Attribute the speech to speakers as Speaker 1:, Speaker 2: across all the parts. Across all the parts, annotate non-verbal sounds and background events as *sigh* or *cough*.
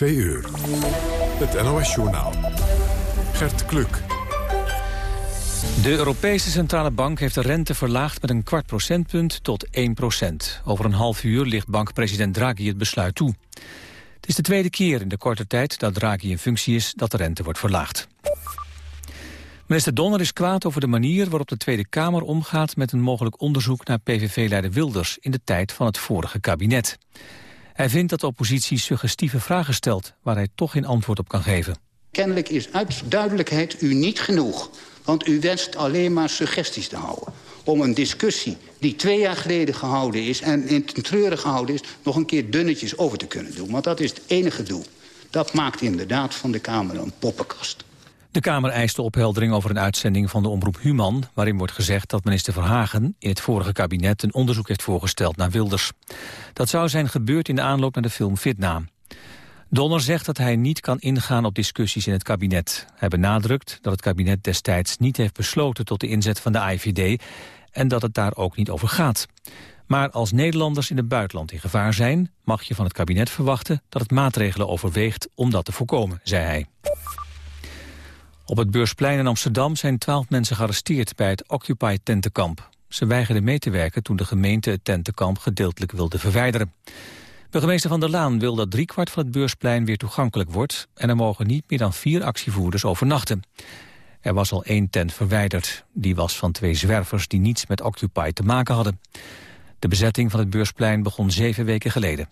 Speaker 1: 2 uur. Het NOS-journaal. Gert Kluk.
Speaker 2: De Europese Centrale Bank heeft de rente verlaagd met een kwart procentpunt tot 1 procent. Over een half uur ligt bankpresident Draghi het besluit toe. Het is de tweede keer in de korte tijd dat Draghi in functie is dat de rente wordt verlaagd. Minister Donner is kwaad over de manier waarop de Tweede Kamer omgaat met een mogelijk onderzoek naar PVV-leider Wilders in de tijd van het vorige kabinet. Hij vindt dat de oppositie suggestieve vragen stelt waar hij toch geen antwoord op kan geven.
Speaker 3: Kennelijk is uit duidelijkheid u niet genoeg, want u wenst alleen maar suggesties te houden om een discussie die twee jaar geleden gehouden is... en in treuren gehouden is, nog een keer dunnetjes over te kunnen doen. Want dat is het enige doel. Dat maakt inderdaad van de Kamer een poppenkast.
Speaker 2: De Kamer eiste opheldering over een uitzending van de omroep Human... waarin wordt gezegd dat minister Verhagen in het vorige kabinet... een onderzoek heeft voorgesteld naar Wilders. Dat zou zijn gebeurd in de aanloop naar de film Fitna. Donner zegt dat hij niet kan ingaan op discussies in het kabinet. Hij benadrukt dat het kabinet destijds niet heeft besloten... tot de inzet van de IVD en dat het daar ook niet over gaat. Maar als Nederlanders in het buitenland in gevaar zijn... mag je van het kabinet verwachten dat het maatregelen overweegt om dat te voorkomen, zei hij. Op het Beursplein in Amsterdam zijn twaalf mensen gearresteerd bij het Occupy-tentenkamp. Ze weigerden mee te werken toen de gemeente het tentenkamp gedeeltelijk wilde verwijderen. Burgemeester Van der Laan wil dat driekwart van het Beursplein weer toegankelijk wordt... en er mogen niet meer dan vier actievoerders overnachten. Er was al één tent verwijderd. Die was van twee zwervers die niets met Occupy te maken hadden. De bezetting van het Beursplein begon zeven weken geleden.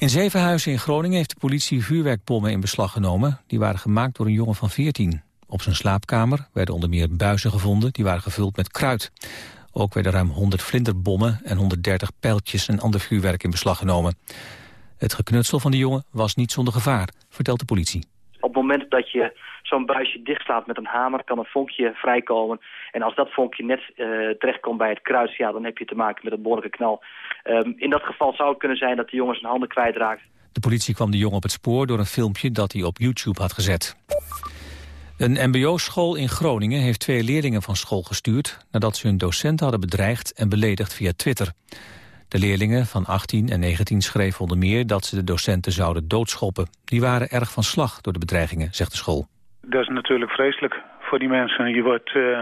Speaker 2: In Zevenhuizen in Groningen heeft de politie vuurwerkbommen in beslag genomen. Die waren gemaakt door een jongen van 14. Op zijn slaapkamer werden onder meer buizen gevonden. Die waren gevuld met kruid. Ook werden ruim 100 vlinderbommen en 130 pijltjes en ander vuurwerk in beslag genomen. Het geknutsel van de jongen was niet zonder gevaar, vertelt de politie.
Speaker 4: Op het moment dat je zo'n buisje dichtslaat met een hamer, kan een vonkje vrijkomen. En als dat vonkje net uh, terechtkomt bij het kruis, ja, dan heb je te maken met een behoorlijke knal. Um, in dat geval zou het kunnen zijn dat de jongen zijn handen kwijtraakt.
Speaker 2: De politie kwam de jongen op het spoor door een filmpje dat hij op YouTube had gezet. Een mbo-school in Groningen heeft twee leerlingen van school gestuurd... nadat ze hun docent hadden bedreigd en beledigd via Twitter. De leerlingen van 18 en 19 schreven onder meer dat ze de docenten zouden doodschoppen. Die waren erg van slag door de bedreigingen, zegt de school.
Speaker 5: Dat is natuurlijk vreselijk voor die mensen. Je wordt, uh,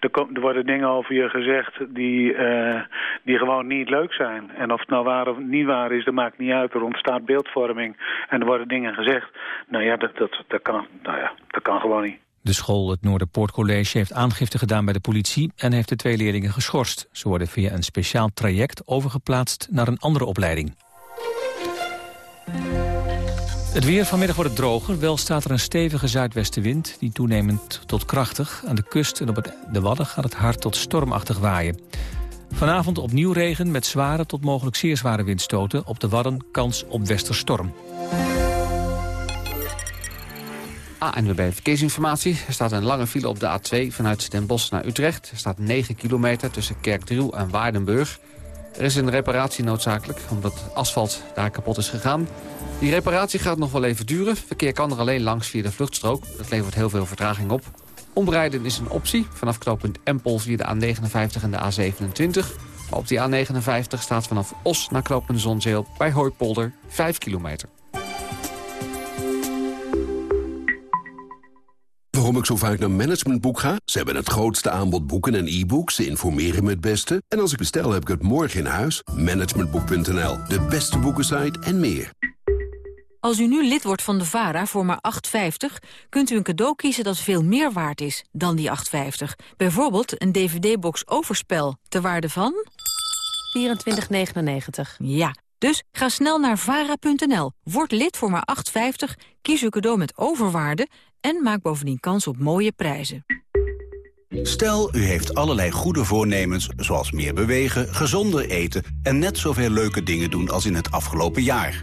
Speaker 5: er, worden dingen over je gezegd die, uh, die gewoon niet leuk zijn. En of het nou waar of niet waar is, dat maakt niet uit. Er ontstaat beeldvorming en er worden dingen gezegd. Nou ja, dat, dat, dat, kan, nou ja, dat kan gewoon niet.
Speaker 2: De school, het Noorderpoortcollege, heeft aangifte gedaan bij de politie... en heeft de twee leerlingen geschorst. Ze worden via een speciaal traject overgeplaatst naar een andere opleiding. Het weer vanmiddag wordt het droger. Wel staat er een stevige zuidwestenwind, die toenemend tot krachtig. Aan de kust en op het, de Wadden gaat het hard tot stormachtig waaien. Vanavond opnieuw regen met zware tot mogelijk zeer zware windstoten. Op de Wadden kans op westerstorm.
Speaker 6: ANWB Verkeersinformatie. Er staat een lange file op de A2 vanuit Den Bosch naar Utrecht. Er staat 9 kilometer tussen Kerkdriel en Waardenburg. Er is een reparatie noodzakelijk, omdat asfalt daar kapot is gegaan. Die reparatie gaat nog wel even duren. Verkeer kan er alleen langs via de vluchtstrook. Dat levert heel veel vertraging op. Omrijden is een optie, vanaf knooppunt Empel via de A59 en de A27. Maar op die A59 staat vanaf Os naar knooppunt Zonzeel bij Hooipolder 5 kilometer.
Speaker 7: Waarom ik zo vaak naar Managementboek ga? Ze hebben het grootste aanbod boeken en e-books. Ze informeren me het beste. En als ik bestel, heb ik het morgen in huis. Managementboek.nl, de beste boekensite en meer.
Speaker 8: Als u nu lid wordt van de VARA voor maar 8,50... kunt u een cadeau kiezen dat veel meer waard is dan die 8,50. Bijvoorbeeld een dvd-box Overspel, ter waarde van...
Speaker 9: 24,99.
Speaker 8: Ja, dus ga snel naar vara.nl, word lid voor maar 8,50... kies uw cadeau met overwaarde en maak bovendien kans op mooie prijzen.
Speaker 10: Stel, u heeft allerlei goede voornemens, zoals meer bewegen, gezonder eten... en net zoveel leuke dingen doen als in het afgelopen jaar.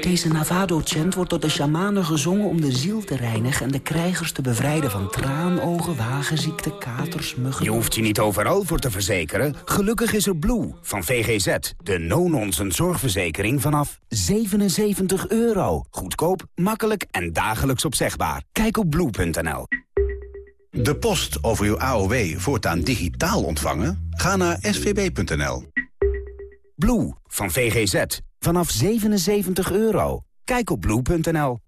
Speaker 11: Deze Navado-chant wordt door de shamanen gezongen om de ziel te reinigen... en de krijgers te bevrijden van traanogen, wagenziekte, katers, muggen...
Speaker 12: Je hoeft je niet overal voor te verzekeren. Gelukkig is er Blue van VGZ. De no-nonsense zorgverzekering vanaf 77 euro. Goedkoop, makkelijk en dagelijks opzegbaar. Kijk op blue.nl.
Speaker 10: De post over uw AOW voortaan digitaal ontvangen? Ga naar svb.nl.
Speaker 12: Blue van VGZ. Vanaf 77 euro. Kijk op blue.nl.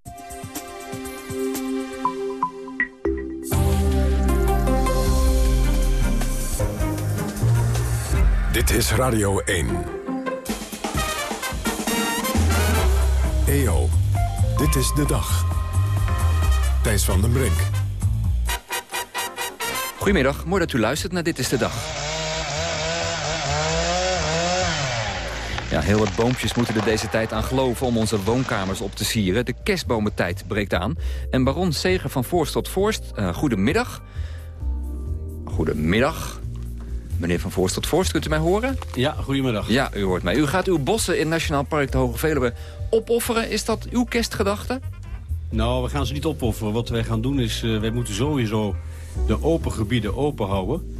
Speaker 1: Dit is Radio 1. EO, dit is de dag. Thijs van den Brink.
Speaker 13: Goedemiddag, mooi dat u luistert naar Dit is de Dag. Ja, heel wat boompjes moeten er deze tijd aan geloven om onze woonkamers op te sieren. De kerstbomentijd breekt aan. En baron Seger van Voorst tot Voorst, uh, goedemiddag. Goedemiddag. Meneer Van Voorst tot Voorst, kunt u mij horen?
Speaker 14: Ja, goedemiddag.
Speaker 13: Ja, u hoort mij. U gaat uw bossen in Nationaal Park de Hoge Veluwe opofferen. Is dat uw kerstgedachte?
Speaker 14: Nou, we gaan ze niet opofferen. Wat wij gaan doen is, uh, wij moeten sowieso de open gebieden open houden.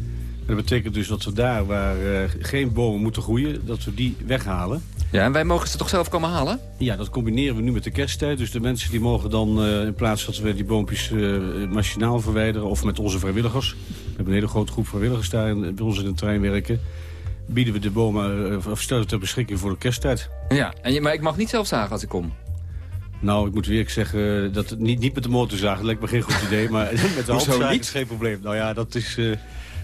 Speaker 14: Dat betekent dus dat we daar waar uh, geen bomen moeten groeien, dat we die weghalen.
Speaker 13: Ja, en wij mogen ze toch zelf komen halen?
Speaker 14: Ja, dat combineren we nu met de kersttijd. Dus de mensen die mogen dan, uh, in plaats dat we die boompjes uh, machinaal verwijderen... of met onze vrijwilligers. We hebben een hele grote groep vrijwilligers daar in, bij ons in de trein werken. Bieden we de bomen, of stellen ter beschikking voor de kersttijd.
Speaker 13: Ja, en je, maar ik mag niet zelf zagen als ik kom.
Speaker 14: Nou, ik moet weer zeggen, dat niet, niet met de motorzaag, dat lijkt me geen goed idee. Maar *laughs* met de handzaag is geen probleem. Nou ja, dat is,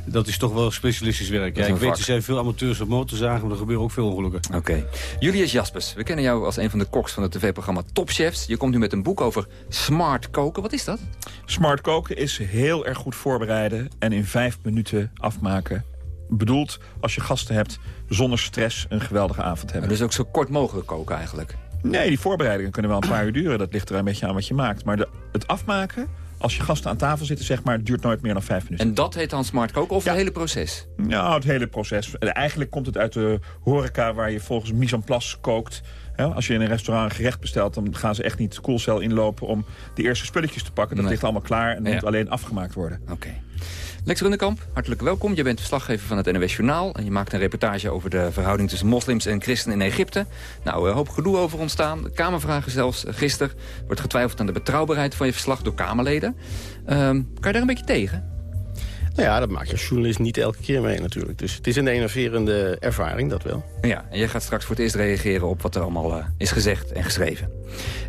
Speaker 14: dat is toch wel specialistisch werk. Ja, ik weet, er zijn veel amateurs op motorzagen, maar er gebeuren ook veel ongelukken.
Speaker 13: Oké. Okay. Julius Jaspers, we kennen jou als een van de koks van het tv-programma Topchefs. Je komt nu met een boek over smart koken. Wat is dat?
Speaker 15: Smart koken is heel erg goed voorbereiden en in vijf minuten afmaken bedoeld als je gasten hebt zonder stress een geweldige avond hebben.
Speaker 13: Dus ook zo kort mogelijk koken eigenlijk?
Speaker 15: Nee, die voorbereidingen kunnen wel een paar uur duren. Dat ligt er een beetje aan wat je maakt. Maar de, het afmaken, als je gasten aan tafel zitten, zeg maar, duurt nooit meer dan vijf minuten.
Speaker 13: En dat heet dan smart koken of ja. het hele proces?
Speaker 15: Ja, het hele proces. Eigenlijk komt het uit de horeca waar je volgens mise en place kookt. Als je in een restaurant een gerecht bestelt, dan gaan ze echt niet koelcel inlopen om de eerste spulletjes te pakken. Dat nee. ligt allemaal klaar en dat ja. moet alleen afgemaakt worden.
Speaker 13: Oké. Okay. Lex Rundekamp, hartelijk welkom. Je bent verslaggever van het NOS Journaal. En je maakt een reportage over de verhouding tussen moslims en christenen in Egypte. Nou, een hoop gedoe over ontstaan. Kamervragen zelfs gisteren. Wordt getwijfeld aan de betrouwbaarheid van je verslag door Kamerleden. Um, kan je daar een beetje tegen?
Speaker 16: Nou ja, dat maak je als journalist niet elke keer mee natuurlijk. Dus het is een enerverende ervaring, dat wel.
Speaker 13: Ja, en jij gaat straks voor het eerst reageren op wat er allemaal uh, is gezegd en geschreven.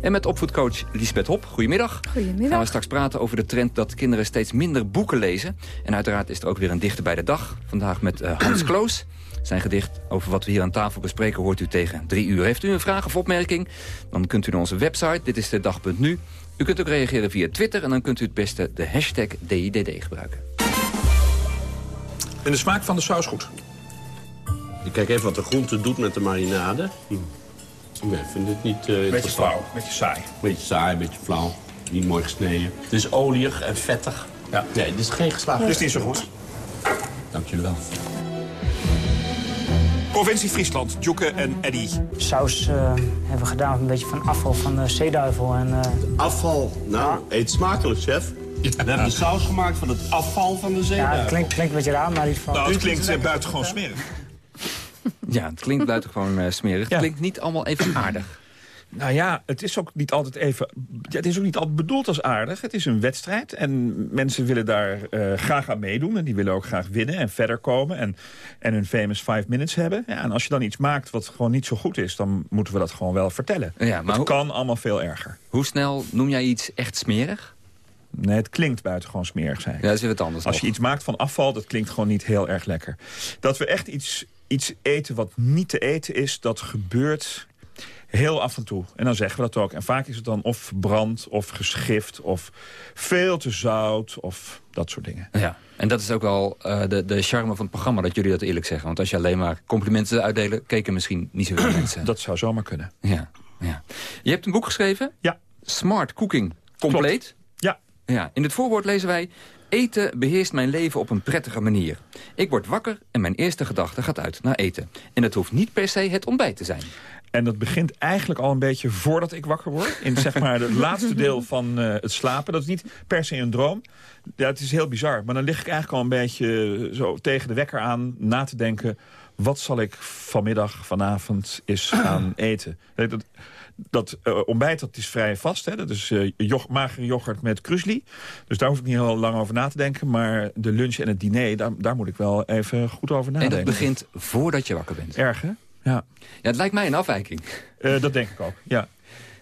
Speaker 13: En met opvoedcoach Lisbeth Hop, goedemiddag.
Speaker 17: Goedemiddag.
Speaker 13: Gaan we straks praten over de trend dat kinderen steeds minder boeken lezen. En uiteraard is er ook weer een dichter bij de dag. Vandaag met uh, Hans *clears throat* Kloos. Zijn gedicht over wat we hier aan tafel bespreken hoort u tegen drie uur. Heeft u een vraag of opmerking? Dan kunt u naar onze website, dit is de dag.nu. U kunt ook reageren via Twitter en dan kunt u het beste de hashtag DIDD gebruiken.
Speaker 15: En de smaak van de saus goed?
Speaker 7: Ik kijk even wat de groente doet met de marinade. Hm. Nee, ik vind het niet uh,
Speaker 15: Beetje flauw, beetje saai.
Speaker 7: Beetje saai, beetje flauw. Niet mooi gesneden. Het is olieig en vettig. Ja. Nee, dit is geen geslaagd.
Speaker 15: Het is niet zo goed.
Speaker 7: Dank jullie wel.
Speaker 15: Provincie Friesland, Joeke en Eddy.
Speaker 18: Saus uh, hebben we gedaan met een beetje van afval van de zeeduivel. En, uh...
Speaker 7: Afval? Nou, ja. eet smakelijk, chef. We hebben de saus gemaakt van het afval van de zeeduivel.
Speaker 18: Ja, het klinkt, klinkt een beetje raar, maar iets van...
Speaker 15: Nou, het klinkt uh, buitengewoon smerig.
Speaker 13: Ja, het klinkt buitengewoon uh, smerig. Het klinkt niet allemaal even aardig.
Speaker 15: Nou ja, het is ook niet altijd even. Het is ook niet altijd bedoeld als aardig. Het is een wedstrijd en mensen willen daar uh, graag aan meedoen. En die willen ook graag winnen en verder komen. En, en hun famous five minutes hebben. Ja, en als je dan iets maakt wat gewoon niet zo goed is... dan moeten we dat gewoon wel vertellen. Ja, maar het kan allemaal veel erger.
Speaker 13: Hoe snel noem jij iets echt smerig?
Speaker 15: Nee, het klinkt buitengewoon smerig, ik.
Speaker 13: Ja, dat is weer wat anders.
Speaker 15: Als
Speaker 13: nog.
Speaker 15: je iets maakt van afval, dat klinkt gewoon niet heel erg lekker. Dat we echt iets, iets eten wat niet te eten is, dat gebeurt heel af en toe. En dan zeggen we dat ook. En vaak is het dan of verbrand, of geschift, of veel te zout, of dat soort dingen.
Speaker 13: Ja, en dat is ook wel uh, de, de charme van het programma, dat jullie dat eerlijk zeggen. Want als je alleen maar complimenten uitdelen, keken misschien niet zoveel *clears throat* mensen.
Speaker 15: Dat zou zomaar kunnen.
Speaker 13: Ja, ja. Je hebt een boek geschreven?
Speaker 15: Ja.
Speaker 13: Smart Cooking Compleet?
Speaker 15: Klopt. Ja.
Speaker 13: In het voorwoord lezen wij... Eten beheerst mijn leven op een prettige manier. Ik word wakker en mijn eerste gedachte gaat uit naar eten. En het hoeft niet per se het ontbijt te zijn.
Speaker 15: En dat begint eigenlijk al een beetje voordat ik wakker word. In zeg maar het laatste deel van eh, het slapen. Dat is niet per se een droom. Ja, het is heel bizar. Maar dan lig ik eigenlijk al een beetje zo tegen de wekker aan... na te denken, wat zal ik vanmiddag, vanavond eens gaan eten? Dat, dat uh, ontbijt dat is vrij vast. Hè? Dat is uh, yoghurt, magere yoghurt met krusli. Dus daar hoef ik niet heel lang over na te denken. Maar de lunch en het diner, daar, daar moet ik wel even goed over nadenken.
Speaker 13: En dat begint voordat je wakker bent.
Speaker 15: Erg, hè? Ja.
Speaker 13: ja, het lijkt mij een afwijking.
Speaker 15: Uh, dat denk ik ook, ja.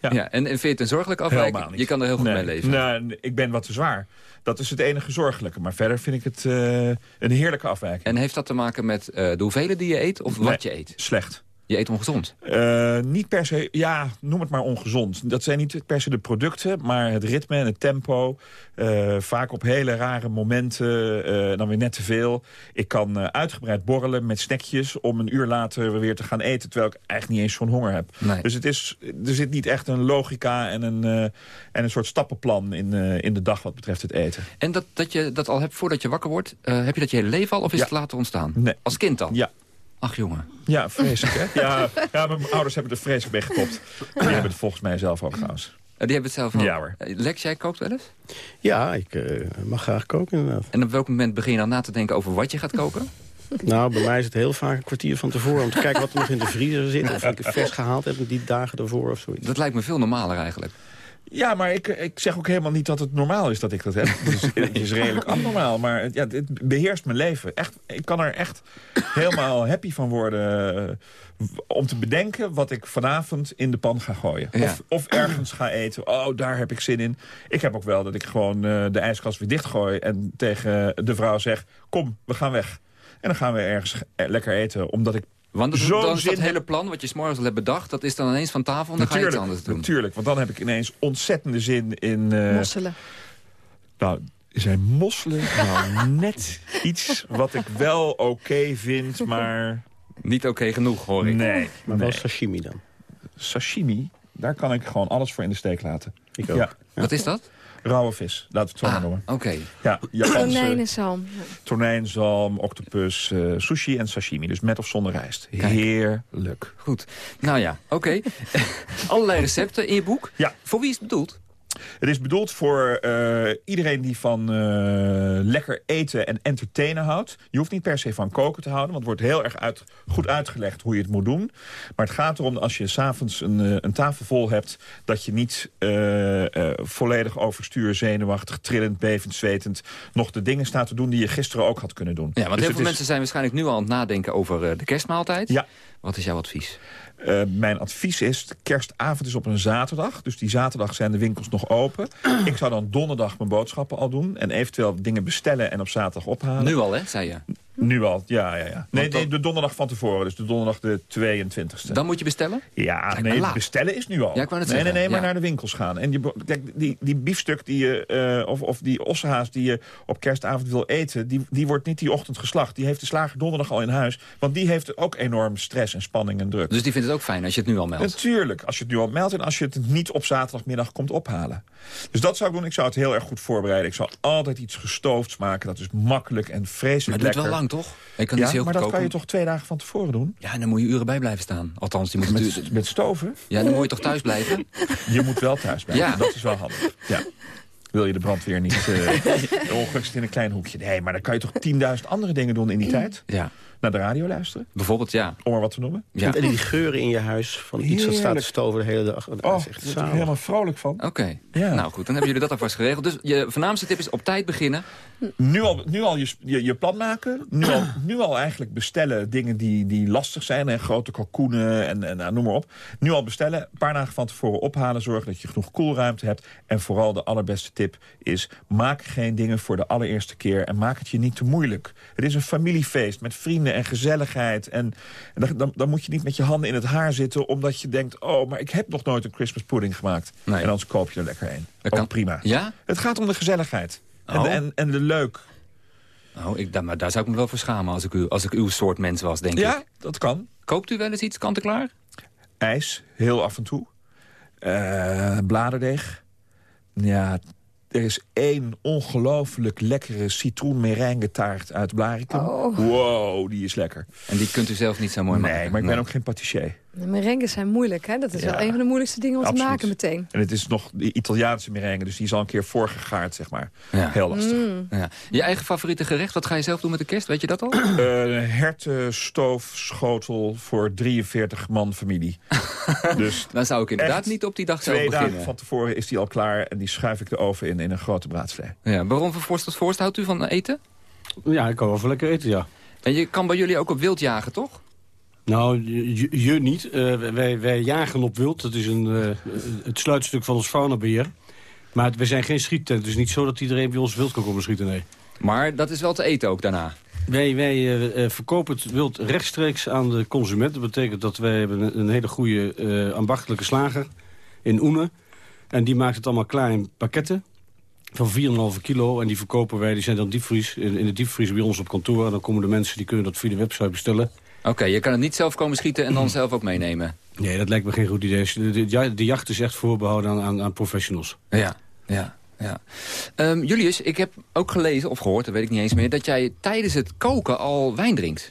Speaker 13: Ja. ja en, en vind je het een zorgelijke afwijking? Je kan er heel goed
Speaker 15: nee.
Speaker 13: mee leven.
Speaker 15: Nee, ik ben wat te zwaar. Dat is het enige zorgelijke. Maar verder vind ik het uh, een heerlijke afwijking.
Speaker 13: En heeft dat te maken met uh, de hoeveelheden die je eet of
Speaker 15: nee,
Speaker 13: wat je eet?
Speaker 15: Slecht.
Speaker 13: Je eet ongezond?
Speaker 15: Uh, niet per se, ja, noem het maar ongezond. Dat zijn niet per se de producten, maar het ritme en het tempo. Uh, vaak op hele rare momenten, uh, dan weer net te veel. Ik kan uitgebreid borrelen met snackjes om een uur later weer te gaan eten... terwijl ik eigenlijk niet eens zo'n honger heb.
Speaker 13: Nee.
Speaker 15: Dus het is, er zit niet echt een logica en een, en een soort stappenplan in, in de dag wat betreft het eten.
Speaker 13: En dat, dat je dat al hebt voordat je wakker wordt, heb je dat je hele leven al of is
Speaker 15: ja.
Speaker 13: het later ontstaan?
Speaker 15: Nee.
Speaker 13: Als kind dan?
Speaker 15: Ja.
Speaker 13: Ach, jongen.
Speaker 15: Ja, vreselijk, hè? *laughs* Ja, ja, mijn ouders hebben er vreselijk mee gekopt. Die hebben het volgens mij zelf ook trouwens.
Speaker 13: Die hebben het zelf ook?
Speaker 15: Ja hoor.
Speaker 13: Lex, jij kookt wel eens?
Speaker 14: Ja, ik uh, mag graag koken inderdaad.
Speaker 13: En op welk moment begin je dan na te denken over wat je gaat koken? *laughs*
Speaker 14: Nou, bij mij is het heel vaak een kwartier van tevoren... om te kijken wat er nog in de vriezer zit. Of ik het vers gehaald heb die dagen ervoor of zoiets.
Speaker 13: Dat lijkt me veel normaler eigenlijk.
Speaker 15: Ja, maar ik, ik zeg ook helemaal niet dat het normaal is dat ik dat heb. Dus *laughs* het is redelijk abnormaal, maar ja, het beheerst mijn leven. Echt, ik kan er echt helemaal happy van worden... om te bedenken wat ik vanavond in de pan ga gooien.
Speaker 13: Ja.
Speaker 15: Of, of ergens ga eten. Oh, daar heb ik zin in. Ik heb ook wel dat ik gewoon uh, de ijskast weer dichtgooi... en tegen de vrouw zeg, kom, we gaan weg. En dan gaan we ergens lekker eten, omdat ik
Speaker 13: want
Speaker 15: Zo
Speaker 13: dan is dat hele plan wat je s'morgens al hebt bedacht... dat is dan ineens van tafel en dan ga je iets anders doen.
Speaker 15: Natuurlijk, want dan heb ik ineens ontzettende zin in... Uh,
Speaker 17: Mosselen.
Speaker 15: Nou, zijn mosselen nou *laughs* net iets wat ik wel oké okay vind, maar...
Speaker 13: Niet oké okay genoeg, hoor ik.
Speaker 15: Nee.
Speaker 14: Maar wel
Speaker 15: nee.
Speaker 14: sashimi dan?
Speaker 15: Sashimi, daar kan ik gewoon alles voor in de steek laten.
Speaker 14: Ik ook.
Speaker 15: Ja.
Speaker 13: Wat is dat?
Speaker 15: Rauwe vis, laten we het zo maar
Speaker 13: Ah,
Speaker 15: noemen.
Speaker 13: oké.
Speaker 15: Ja, Japanse
Speaker 17: Tonijnenzalm.
Speaker 15: tonijn, zalm, octopus, uh, sushi en sashimi. Dus met of zonder rijst.
Speaker 13: Kijk.
Speaker 15: Heerlijk.
Speaker 13: Goed. Nou ja, oké. *laughs* Allerlei recepten in je boek.
Speaker 15: Ja.
Speaker 13: Voor wie is het bedoeld?
Speaker 15: Het is bedoeld voor uh, iedereen die van uh, lekker eten en entertainen houdt. Je hoeft niet per se van koken te houden, want het wordt heel erg uit, goed uitgelegd hoe je het moet doen. Maar het gaat erom als je s'avonds een, uh, een tafel vol hebt... dat je niet volledig overstuur, zenuwachtig, trillend, bevend, zwetend... nog de dingen staat te doen die je gisteren ook had kunnen doen.
Speaker 13: Ja, want
Speaker 15: Dus
Speaker 13: heel veel
Speaker 15: is-
Speaker 13: mensen zijn waarschijnlijk nu al aan het nadenken over de kerstmaaltijd.
Speaker 15: Ja.
Speaker 13: Wat is jouw advies?
Speaker 15: Uh, mijn advies is, de kerstavond is op een zaterdag. Dus die zaterdag zijn de winkels nog open. *clears throat* Ik zou dan donderdag mijn boodschappen al doen. En eventueel dingen bestellen en op zaterdag ophalen.
Speaker 13: Nu al, hè, zei je?
Speaker 15: Nu al, ja, ja, ja. Nee, nee, de donderdag van tevoren. Dus de donderdag de 22e.
Speaker 13: Dan moet je bestellen?
Speaker 15: Ja, nee,
Speaker 13: laat.
Speaker 15: bestellen is nu al.
Speaker 13: Ja, ik wou net
Speaker 15: nee, nee,
Speaker 13: zeggen,
Speaker 15: nee, maar
Speaker 13: ja.
Speaker 15: naar de winkels gaan. En je, kijk, die, die biefstuk die je, eh, of, of die ossehaas die je op kerstavond wil eten... Die, die wordt niet die ochtend geslacht. Die heeft de slager donderdag al in huis. Want die heeft ook enorm stress en spanning en druk.
Speaker 13: Dus die vindt het ook fijn als je het nu al meldt?
Speaker 15: Natuurlijk, als je het nu al meldt en als je het niet op zaterdagmiddag komt ophalen. Dus dat zou ik doen. Ik zou het heel erg goed voorbereiden. Ik zou altijd iets gestoofds maken. Dat is makkelijk en
Speaker 13: Maar
Speaker 15: vreselijk
Speaker 13: het duurt
Speaker 15: lekker.
Speaker 13: wel lang, toch? Je kan
Speaker 15: ja,
Speaker 13: heel
Speaker 15: maar dat kan je toch twee dagen van tevoren doen?
Speaker 13: Ja, en dan moet je uren bij blijven staan. Althans, die moet
Speaker 15: Met, met stoven?
Speaker 13: Ja, dan moet je toch thuis blijven?
Speaker 15: Je moet wel thuis blijven.
Speaker 13: Ja.
Speaker 15: Dat is wel handig. Ja. Wil je de brandweer niet... eh *laughs* ongeluk zit in een klein hoekje. Nee, maar dan kan je toch 10.000 andere dingen doen in die tijd?
Speaker 13: Ja.
Speaker 15: Naar de radio luisteren?
Speaker 13: Bijvoorbeeld, ja.
Speaker 15: Om er wat te noemen?
Speaker 13: ja.
Speaker 14: En die geuren in je huis van iets dat staat te
Speaker 15: Heerlijk.
Speaker 14: stoven de hele dag. Dat
Speaker 15: Oh, daar ik
Speaker 14: zalig.
Speaker 15: helemaal vrolijk van.
Speaker 13: Oké.
Speaker 15: Ja.
Speaker 13: Nou goed, dan hebben jullie dat alvast geregeld. Dus je voornaamste tip is op tijd beginnen.
Speaker 15: Nu al, nu al je, je, je plan maken. Nu al, nu al eigenlijk bestellen dingen die, die lastig zijn. En grote kalkoenen en, en nou, noem maar op. Nu al bestellen. Een paar dagen van tevoren ophalen. Zorg dat je genoeg koelruimte hebt. En vooral de allerbeste tip is... maak geen dingen voor de allereerste keer. En maak het je niet te moeilijk. Het is een familiefeest met vrienden en gezelligheid. En, en dan, dan, dan moet je niet met je handen in het haar zitten... omdat je denkt, oh, maar ik heb nog nooit een Christmas pudding gemaakt.
Speaker 13: Nee.
Speaker 15: En anders koop je er lekker een.
Speaker 13: Dat kan.
Speaker 15: prima.
Speaker 13: Ja?
Speaker 15: Het gaat om de gezelligheid. En,
Speaker 13: Oh.
Speaker 15: de, en, en de leuk.
Speaker 13: Oh, ik, daar, maar daar zou ik me wel voor schamen als ik, u, als ik uw soort mens was, denk
Speaker 15: Ja,
Speaker 13: ik.
Speaker 15: dat kan.
Speaker 13: Koopt u wel eens iets kant-en-klaar?
Speaker 15: ijs, heel af en toe. Eh, bladerdeeg. Ja, er is één ongelooflijk lekkere citroen uit Blaricum.
Speaker 17: Oh.
Speaker 15: Wow, die is lekker.
Speaker 13: En die kunt u zelf niet zo mooi maken?
Speaker 15: Nee, maar ik ben ook geen patissier.
Speaker 17: De merengues zijn moeilijk, hè? Dat is
Speaker 15: Ja.
Speaker 17: wel een van de moeilijkste dingen om te maken meteen.
Speaker 15: En het is nog de Italiaanse merengue, dus die is al een keer voorgegaard, zeg maar.
Speaker 13: Ja.
Speaker 15: Heel lastig.
Speaker 17: Mm.
Speaker 13: Ja. Je eigen favoriete gerecht, wat ga je zelf doen met de kerst? Weet je dat al?
Speaker 15: Eh, hertenstoofschotel voor 43 man familie. *laughs* dus
Speaker 13: Dan zou ik inderdaad niet op die dag zelf
Speaker 15: twee
Speaker 13: beginnen.
Speaker 15: dagen van tevoren is die al klaar en die schuif ik de oven in in een grote braadslee.
Speaker 13: Ja, Baron van tot Forst, houdt u van eten?
Speaker 19: Ja, ik kan wel lekker eten, ja.
Speaker 13: En je kan bij jullie ook op wild jagen, toch?
Speaker 19: Nou, je, je niet. Eh, wij, wij jagen op wild. Dat is een, eh, het sluitstuk van ons faunabeheer. Maar we zijn geen schiettent. Het is niet zo dat iedereen bij ons wild kan komen schieten, nee.
Speaker 13: Maar dat is wel te eten ook daarna.
Speaker 19: Wij, wij eh, verkopen het wild rechtstreeks aan de consument. Dat betekent dat wij hebben een, hele goede ambachtelijke slager in Oene. En die maakt het allemaal klaar in pakketten van 4,5 kilo. En die verkopen wij, die zijn dan diepvries, in, in de diepvries bij ons op kantoor. En dan komen de mensen, die kunnen dat via de website bestellen.
Speaker 13: Oké, je kan het niet zelf komen schieten en dan zelf ook meenemen.
Speaker 19: Nee, dat lijkt me geen goed idee. De, de, ja, de jacht is echt voorbehouden aan, aan, aan professionals.
Speaker 13: Ja, ja, ja. Ehm, Julius, ik heb ook gelezen, of gehoord, dat weet ik niet eens meer... dat jij tijdens het koken al wijn drinkt.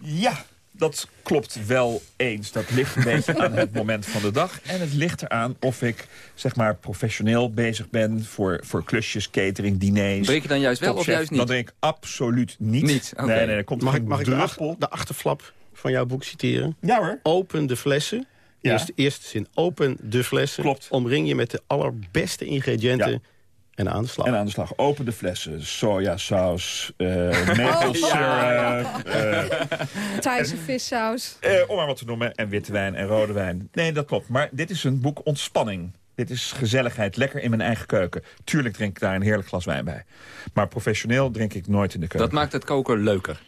Speaker 15: Ja, dat klopt wel eens. Dat ligt een beetje aan het moment van de dag. En het ligt eraan of ik zeg maar professioneel bezig ben voor, voor klusjes, catering, diners.
Speaker 13: Drink je dan juist wel of juist niet?
Speaker 15: Dat drink ik absoluut niet.
Speaker 13: Niet.
Speaker 15: Nee, nee, er komt
Speaker 14: Mag ik,
Speaker 15: geen
Speaker 14: mag ik de,
Speaker 15: druppel.
Speaker 14: de achterflap van jouw boek citeren?
Speaker 15: Ja hoor.
Speaker 14: Open de flessen.
Speaker 15: Ja.
Speaker 14: Eerste, eerste zin, open de flessen.
Speaker 15: Klopt.
Speaker 14: Omring je met de allerbeste ingrediënten
Speaker 15: Ja.
Speaker 14: En aan de slag.
Speaker 15: En aan de slag. Open de flessen. Sojasaus, eh maple *laughs*
Speaker 17: Oh,
Speaker 15: syrup, eh, *laughs*
Speaker 17: Thaise vissaus.
Speaker 15: eh, om maar wat te noemen. En witte wijn en rode wijn. Nee, dat klopt. Maar dit is een boek ontspanning. Dit is gezelligheid, lekker in mijn eigen keuken. Tuurlijk drink ik daar een heerlijk glas wijn bij. Maar professioneel drink ik nooit in de keuken.
Speaker 13: Dat maakt het koken leuker.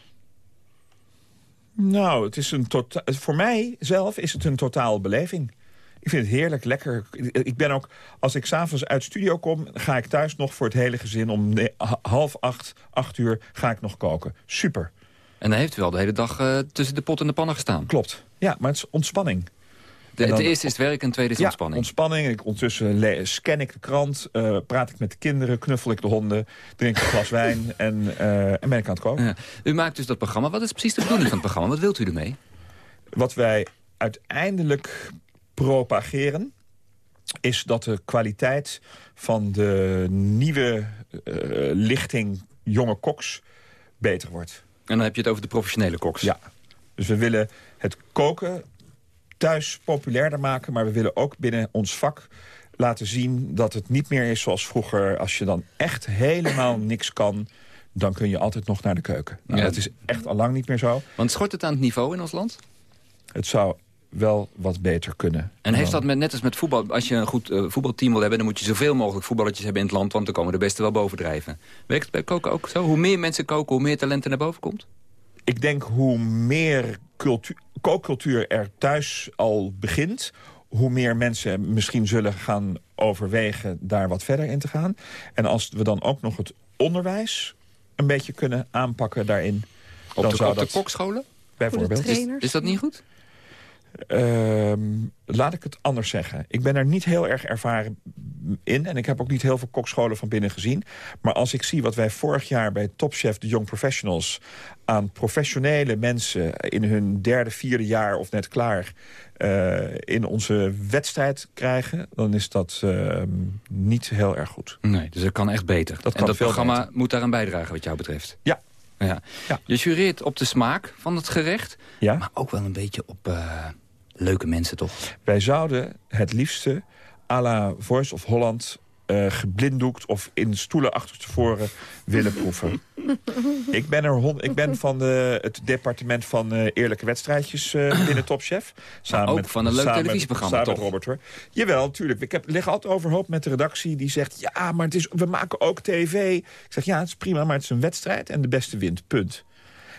Speaker 15: Nou, het is een tota- voor mij zelf is het een totaal beleving. Ik vind het heerlijk, lekker. Ik ben ook, als ik s'avonds uit studio kom... ga ik thuis nog voor het hele gezin om half acht, acht uur ga ik nog koken. Super.
Speaker 13: En dan heeft u wel de hele dag eh, tussen de pot en de pannen gestaan.
Speaker 15: Klopt. Ja, maar het is ontspanning.
Speaker 13: De,
Speaker 15: En dan-
Speaker 13: het eerste is het werk en het tweede is
Speaker 15: ja,
Speaker 13: ontspanning.
Speaker 15: ontspanning. Ik, ondertussen scan ik de krant, eh, praat ik met de kinderen... knuffel ik de honden, drink ik een glas wijn *laughs* en, eh, en ben ik aan het koken.
Speaker 13: Ja. U maakt dus dat programma. Wat is precies de bedoeling van het programma? Wat wilt u ermee?
Speaker 15: Wat wij uiteindelijk propageren is dat de kwaliteit van de nieuwe eh, lichting jonge koks beter wordt.
Speaker 13: En dan heb je het over de professionele koks.
Speaker 15: Ja. Dus we willen het koken thuis populairder maken... maar we willen ook binnen ons vak laten zien dat het niet meer is zoals vroeger. Als je dan echt helemaal *clears throat* niks kan, dan kun je altijd nog naar de keuken. Nou,
Speaker 13: Ja.
Speaker 15: Dat is echt al lang niet meer zo.
Speaker 13: Want schort het aan het niveau in ons land?
Speaker 15: Het zou wel wat beter kunnen.
Speaker 13: En heeft dat met, net als met voetbal, als je een goed eh, voetbalteam wil hebben... dan moet je zoveel mogelijk voetballetjes hebben in het land... want dan komen de beste wel bovendrijven. Werkt het bij koken ook zo? Hoe meer mensen koken, hoe meer talenten naar boven komt?
Speaker 15: Ik denk hoe meer cultu- kookcultuur er thuis al begint... hoe meer mensen misschien zullen gaan overwegen daar wat verder in te gaan. En als we dan ook nog het onderwijs een beetje kunnen aanpakken daarin...
Speaker 13: Op,
Speaker 15: dan
Speaker 13: de,
Speaker 15: zou
Speaker 13: op de kokscholen?
Speaker 15: bijvoorbeeld...
Speaker 13: Is, is dat niet goed?
Speaker 15: Ehm, laat ik het anders zeggen. Ik ben er niet heel erg ervaren in. En ik heb ook niet heel veel kokscholen van binnen gezien. Maar als ik zie wat wij vorig jaar bij Top Chef de Young Professionals... aan professionele mensen in hun derde, vierde jaar of net klaar... eh, in onze wedstrijd krijgen... dan is dat ehm, niet heel erg goed.
Speaker 13: Nee, dus dat kan echt beter.
Speaker 15: Dat
Speaker 13: en
Speaker 15: kan
Speaker 13: dat programma
Speaker 15: beter.
Speaker 13: moet daaraan bijdragen wat jou betreft?
Speaker 15: Ja.
Speaker 13: Ja. Je jureert op de smaak van het gerecht.
Speaker 15: Ja.
Speaker 13: Maar ook wel een beetje op eh, leuke mensen, toch?
Speaker 15: Wij zouden het liefste à la Voice of Holland... eh, geblinddoekt of in stoelen achter tevoren willen proeven. ik, ben er ik ben van de, het departement van eh, eerlijke wedstrijdjes eh, binnen Top Chef. Samen
Speaker 13: ook
Speaker 15: met,
Speaker 13: van een leuk
Speaker 15: samen
Speaker 13: televisieprogramma,
Speaker 15: samen
Speaker 13: toch?
Speaker 15: met Robert, hoor. Jawel, natuurlijk. Ik heb, lig altijd overhoop met de redactie die zegt... ja, maar het is, we maken ook tv. Ik zeg, ja, het is prima, maar het is een wedstrijd en de beste wint. Punt.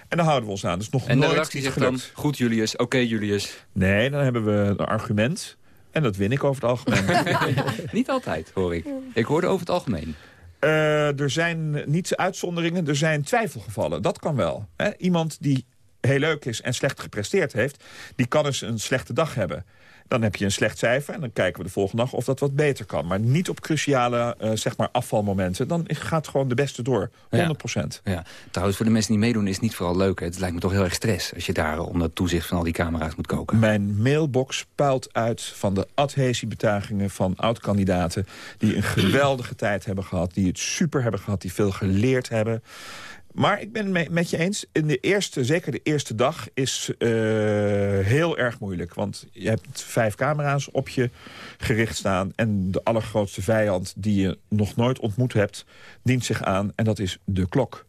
Speaker 15: En daar houden we ons aan. Dus nog
Speaker 13: En de
Speaker 15: nooit
Speaker 13: redactie zegt dan, goed Julius, oké Julius.
Speaker 15: Nee, dan hebben we een argument. En dat win ik over het algemeen. *laughs*
Speaker 13: Niet altijd, hoor ik. Ik hoorde over het algemeen.
Speaker 15: Eh, er zijn niet uitzonderingen, er zijn twijfelgevallen. Dat kan wel. Hè? Iemand die heel leuk is en slecht gepresteerd heeft... die kan eens een slechte dag hebben. Dan heb je een slecht cijfer en dan kijken we de volgende dag of dat wat beter kan. Maar niet op cruciale eh, zeg maar afvalmomenten. Dan gaat gewoon de beste door, 100%
Speaker 13: Ja. Trouwens, voor de mensen die meedoen is het niet vooral leuk. Hè? Het lijkt me toch heel erg stress als je daar onder toezicht van al die camera's moet koken.
Speaker 15: Mijn mailbox puilt uit van de adhesiebetuigingen van oud-kandidaten... die een geweldige tijd hebben gehad, die het super hebben gehad... die veel geleerd hebben. Maar ik ben het met je eens, in de eerste, zeker de eerste dag is uh, heel erg moeilijk. Want je hebt vijf camera's op je gericht staan... en de allergrootste vijand die je nog nooit ontmoet hebt... dient zich aan en dat is de klok.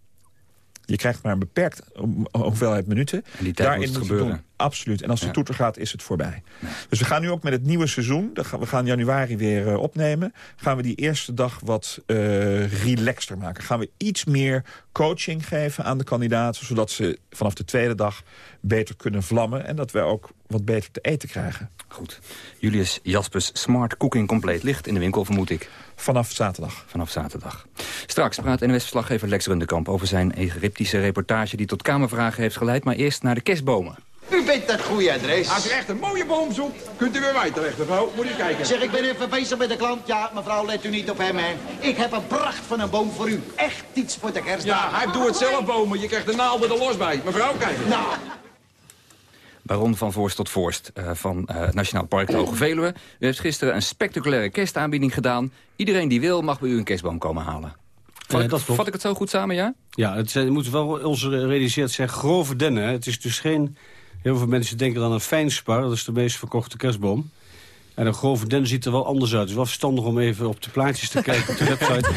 Speaker 15: Je krijgt maar een beperkt hoeveelheid minuten.
Speaker 13: En die tijd
Speaker 15: Daarin
Speaker 13: moet het gebeuren.
Speaker 15: doen. Absoluut. En als de
Speaker 13: Ja.
Speaker 15: toeter gaat, is het voorbij. Dus we gaan nu ook met het nieuwe seizoen... we gaan januari weer eh, opnemen... gaan we die eerste dag wat eh relaxter maken. Gaan we iets meer coaching geven aan de kandidaten... zodat ze vanaf de tweede dag beter kunnen vlammen... en dat we ook wat beter te eten krijgen.
Speaker 13: Goed. Julius Jaspers Smart Cooking Compleet ligt in de winkel, vermoed ik.
Speaker 15: Vanaf zaterdag.
Speaker 13: Vanaf zaterdag. Straks praat NWS-verslaggever Lex Rundekamp over zijn Egyptische reportage... die tot kamervragen heeft geleid, maar eerst naar de kerstbomen.
Speaker 20: U bent het goede adres.
Speaker 21: Als u echt een mooie boom zoekt, kunt u weer mij terecht, mevrouw. Moet u kijken.
Speaker 20: Zeg, ik ben even bezig met de klant. Ja, mevrouw, let u niet op hem, hè. Ik heb een pracht van een boom voor u. Echt iets voor de kerst.
Speaker 21: Ja, hij doet het zelf bomen. Je krijgt de naalden er los bij. Mevrouw, kijk.
Speaker 20: Nou,
Speaker 13: Baron van Voorst tot Voorst eh, van eh, het Nationaal Park de Hoge Veluwe. U heeft gisteren een spectaculaire kerstaanbieding gedaan. Iedereen die wil mag bij u een kerstboom komen halen. Vat, ik,
Speaker 14: dat
Speaker 13: vat ik het zo goed samen, ja?
Speaker 14: Ja, het zijn, moet wel ons realiseerd zijn grove dennen. hè. Het is dus geen... Heel veel mensen denken dan aan fijnspar. Dat is de meest verkochte kerstboom. En een grove den ziet er wel anders uit. Het is wel verstandig om even op de plaatjes te kijken op de website.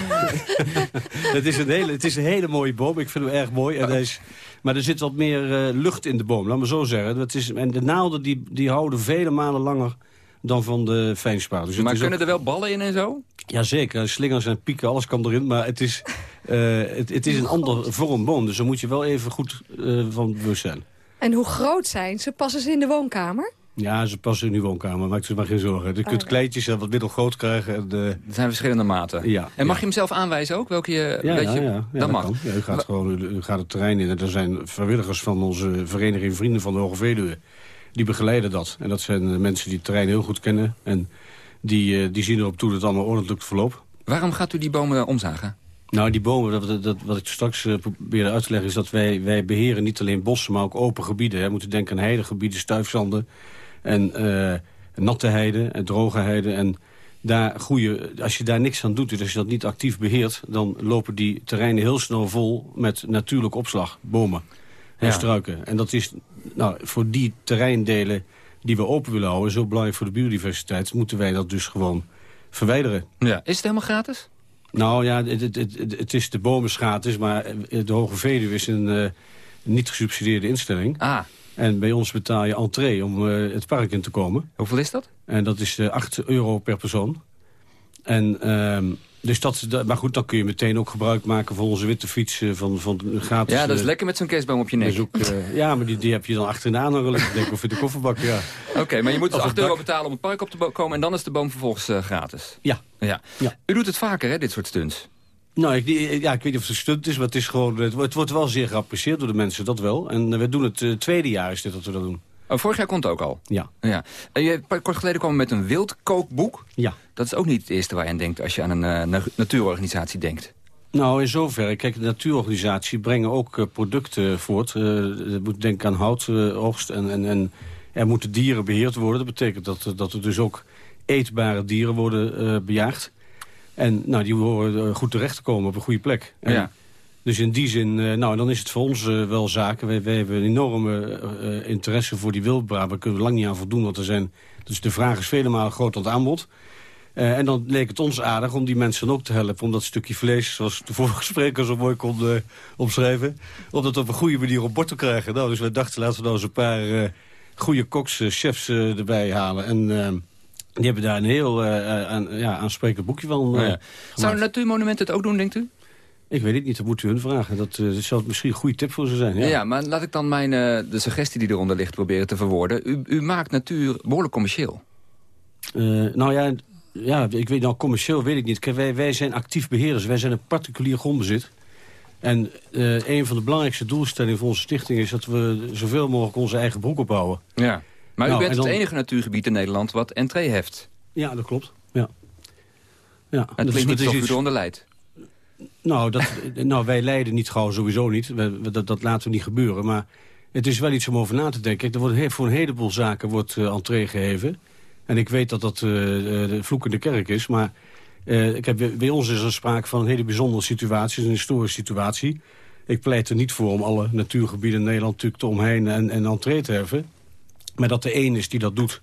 Speaker 14: *laughs* het, is een hele, het is een hele mooie boom. Ik vind hem erg mooi. En hij is, maar er zit wat meer eh, lucht in de boom, laat me zo zeggen. Het is, en de naalden die, die houden vele malen langer dan van de fijnspaar. Dus
Speaker 13: maar kunnen
Speaker 14: ook-
Speaker 13: er wel ballen in en zo?
Speaker 14: Jazeker, slingers en pieken, alles kan erin. Maar het is, eh, het, het is een ander vorm boom. Dus daar moet je wel even goed eh, van bewust zijn.
Speaker 17: En hoe groot zijn ze? Passen ze in de woonkamer?
Speaker 14: Ja, ze passen in uw woonkamer, maak je maar geen zorgen. Je kunt
Speaker 17: Oh.
Speaker 14: kleedjes en wat middelgroot krijgen. En,
Speaker 13: Er zijn verschillende maten.
Speaker 14: Ja,
Speaker 13: En mag je hem zelf aanwijzen ook? Welke je,
Speaker 14: ja, ja, ja, ja,
Speaker 13: dat mag.
Speaker 14: kan. Ja, u, gaat gewoon, u, u gaat het terrein in en er zijn vrijwilligers van onze vereniging Vrienden van de Hoge Veluwe. Die begeleiden dat. En dat zijn eh, mensen die het terrein heel goed kennen. En die, eh, die zien erop toe dat het allemaal ordelijk verloopt.
Speaker 13: Waarom gaat u die bomen omzagen?
Speaker 14: Nou, die bomen, dat, dat, dat- wat ik straks eh, probeerde uit te leggen... is dat wij, wij beheren niet alleen bossen, maar ook open gebieden. Hè. We moeten denken aan heidegebieden, stuifzanden... en eh, natte heiden en droge heiden. En daar groeien, als je daar niks aan doet, dus als je dat niet actief beheert... dan lopen die terreinen heel snel vol met natuurlijke opslag, bomen en
Speaker 13: Ja.
Speaker 14: struiken. En dat is nou, voor die terreindelen die we open willen houden... zo belangrijk voor de biodiversiteit, moeten wij dat dus gewoon verwijderen.
Speaker 13: Ja. Is het helemaal gratis?
Speaker 14: Nou ja, het, het, het, het is de bomen is gratis, maar eh, de Hoge Veluwe is een eh, niet gesubsidieerde instelling.
Speaker 13: Ah.
Speaker 14: En bij ons betaal je entree om eh, het park in te komen.
Speaker 13: Hoeveel is dat?
Speaker 14: En dat is eh 8 euro per persoon. En, ehm, dus dat, maar goed, dan kun je meteen ook gebruik maken van onze witte fiets eh, van, van gratis.
Speaker 13: Ja, dat is
Speaker 14: eh,
Speaker 13: lekker met zo'n kerstboom op je nek.
Speaker 14: bezoek, eh, *laughs* ja, maar die, die heb je dan achter in de aanhanger denk of in de kofferbak, ja.
Speaker 13: Oké, maar je moet dus
Speaker 14: Of
Speaker 13: 8
Speaker 14: het
Speaker 13: euro betalen om het park op te komen... en dan is de boom vervolgens gratis.
Speaker 14: Ja.
Speaker 13: ja.
Speaker 14: Ja.
Speaker 13: U doet het vaker, hè, dit soort stunts?
Speaker 14: Nou, ik, ja, ik weet niet of het een stunt is, maar het, is gewoon, het, wordt- het wel zeer geapprecieerd door de mensen, dat wel. En we doen het eh, tweede jaar is dit dat we dat doen.
Speaker 13: Oh, vorig jaar kon het ook al?
Speaker 14: Ja.
Speaker 13: ja. En je, kort geleden kwam met een wildkookboek.
Speaker 14: Ja.
Speaker 13: Dat is ook niet het eerste waar je aan denkt als je aan een eh, na- natuurorganisatie denkt.
Speaker 14: Nou, in zoverre. Kijk, de natuurorganisatie brengen ook eh, producten voort. Eh, je moet denken aan houtoogst en, en, en er moeten dieren beheerd worden. Dat betekent dat, er- dat er dus ook eetbare dieren worden eh, bejaagd. En nou, die horen eh, goed terecht te komen op een goede plek. En
Speaker 13: Ja.
Speaker 14: Dus in die zin, eh, nou, dan is het voor ons eh, wel zaken. Wij, wij hebben een enorme eh, interesse voor die wildbraak. Daar kunnen we lang niet aan voldoen, want er zijn, dus de vraag is vele malen groter dan het aanbod. En dan leek het ons aardig om die mensen ook te helpen... om dat stukje vlees, zoals de *laughs* vorige spreker zo mooi kon eh, omschrijven... om dat op een goede manier op bord te krijgen. Nou, dus wij dachten, laten we nou eens een paar goede koks, chefs erbij halen. En die hebben daar een heel aan, ja, aansprekend boekje van
Speaker 13: ja. Zou een natuurmonument het ook doen, denkt u?
Speaker 14: Ik weet het niet, dat moet u hun vragen. Dat, dat zou misschien een goede tip voor ze zijn.
Speaker 13: Ja.
Speaker 14: Ja.
Speaker 13: maar laat ik dan mijn, eh, de suggestie die eronder ligt proberen te verwoorden. U, u maakt natuur behoorlijk commercieel.
Speaker 14: Eh, nou ja, ja, ik weet nou commercieel weet ik niet. Kijk, wij, wij zijn actief beheerders. Wij zijn een particulier grondbezit. En een van de belangrijkste doelstellingen van onze stichting is dat we zoveel mogelijk onze eigen broek ophouden.
Speaker 13: Ja. Maar u
Speaker 14: Nou,
Speaker 13: bent
Speaker 14: dan-
Speaker 13: het enige natuurgebied in Nederland wat entree heeft.
Speaker 14: Ja, dat klopt. Ja. Ja,
Speaker 13: Het
Speaker 14: dat
Speaker 13: klinkt
Speaker 14: is-
Speaker 13: niet alsof u eronder leidt.
Speaker 14: Nou, dat, *laughs* nou, wij leiden niet gewoon sowieso niet. Dat, dat laten we niet gebeuren. Maar het is wel iets om over na te denken. Er wordt, voor een heleboel zaken wordt eh entree gegeven. En ik weet dat dat eh, de kerk is. Maar ik heb, bij- ons is er sprake van een hele bijzondere situatie. Een historische situatie. Ik pleit er niet voor om alle natuurgebieden in Nederland natuurlijk te omheen en, en entree te hebben. Maar dat de een is die dat doet.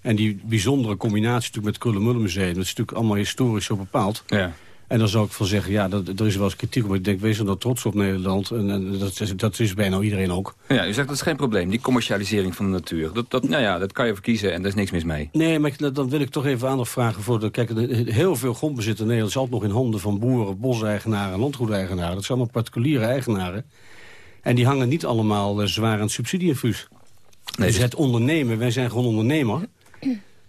Speaker 14: En die bijzondere combinatie natuurlijk met het Krullenmullenmuseum. Dat is natuurlijk allemaal historisch zo bepaald.
Speaker 13: Ja.
Speaker 14: En dan zou ik van zeggen, ja, dat, er is wel eens kritiek op. maar Ik denk, wees er dan trots op Nederland. En, en dat, is, dat is bijna iedereen ook.
Speaker 13: Ja, u zegt dat is geen probleem, die commercialisering van de natuur. Dat, dat, nou ja, dat kan je verkiezen en daar is niks mis mee.
Speaker 14: Nee, maar ik- dan wil ik toch even aandacht vragen voor de... Kijk, heel veel grondbezit in Nederland is altijd nog in handen van boeren, boseigenaren en landgoedeigenaren. Dat zijn allemaal particuliere eigenaren. En die hangen niet allemaal eh, zwaar aan het subsidieinfuus. dus het ondernemen, wij zijn gewoon ondernemer.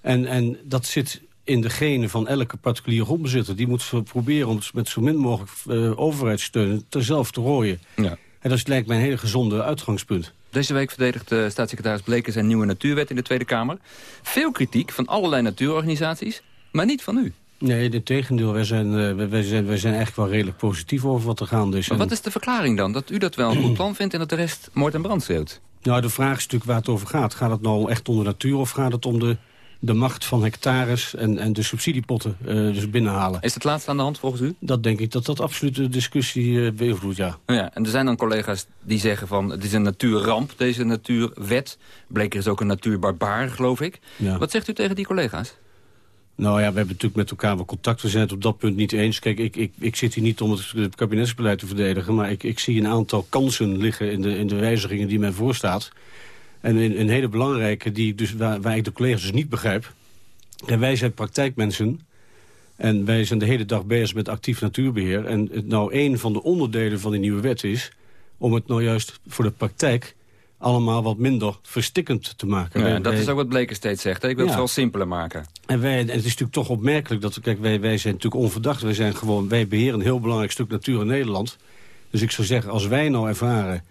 Speaker 14: En, en dat zit in de genen van elke particuliere grondbezitter. Die moet proberen om het met zo min mogelijk eh, overheidssteun ter zelf te rooien.
Speaker 13: Ja.
Speaker 14: En dat lijkt mij een hele gezonde uitgangspunt.
Speaker 13: Deze week verdedigt uh, staatssecretaris Bleken zijn nieuwe natuurwet in de Tweede Kamer. Veel kritiek van allerlei natuurorganisaties, maar niet van u.
Speaker 14: Nee, in tegendeel. Wij zijn, uh, wij, zijn, wij zijn eigenlijk wel redelijk positief over wat er gaande is.
Speaker 13: Maar wat is de verklaring dan? Dat u dat wel een goed plan vindt en dat de rest moord en brand schreeuwt?
Speaker 14: Nou, de vraag is natuurlijk waar het over gaat. Gaat het nou echt om de natuur of gaat het om de, de macht van hectares en, en de subsidiepotten uh, dus binnenhalen?
Speaker 13: Is het laatste aan de hand volgens u?
Speaker 14: Dat denk ik dat dat absoluut de discussie uh, beïnvloedt, ja.
Speaker 13: ja. En er zijn dan collega's die zeggen van het is een natuurramp, deze natuurwet. Bleker is ook een natuurbarbaar, geloof ik.
Speaker 14: Ja.
Speaker 13: Wat zegt u tegen die collega's?
Speaker 14: Nou ja, we hebben natuurlijk met elkaar wel contact. We zijn het op dat punt niet eens. Kijk, ik, ik, ik zit hier niet om het, het kabinetsbeleid te verdedigen... maar ik, ik zie een aantal kansen liggen in de, in de wijzigingen die men voorstaat. En een, een hele belangrijke, die dus, waar, waar ik de collega's dus niet begrijp... En wij zijn praktijkmensen... En wij zijn de hele dag bezig met actief natuurbeheer. En het nou een van de onderdelen van die nieuwe wet is... om het nou juist voor de praktijk allemaal wat minder verstikkend te maken.
Speaker 13: Ja,
Speaker 14: wij,
Speaker 13: dat is ook wat Bleker steeds zegt. Hè? Ik wil ja. het veel simpeler maken.
Speaker 14: En, wij, en het is natuurlijk toch opmerkelijk dat kijk, wij, wij zijn natuurlijk onverdacht. Wij, zijn gewoon, wij beheren een heel belangrijk stuk natuur in Nederland. Dus ik zou zeggen, als wij nou ervaren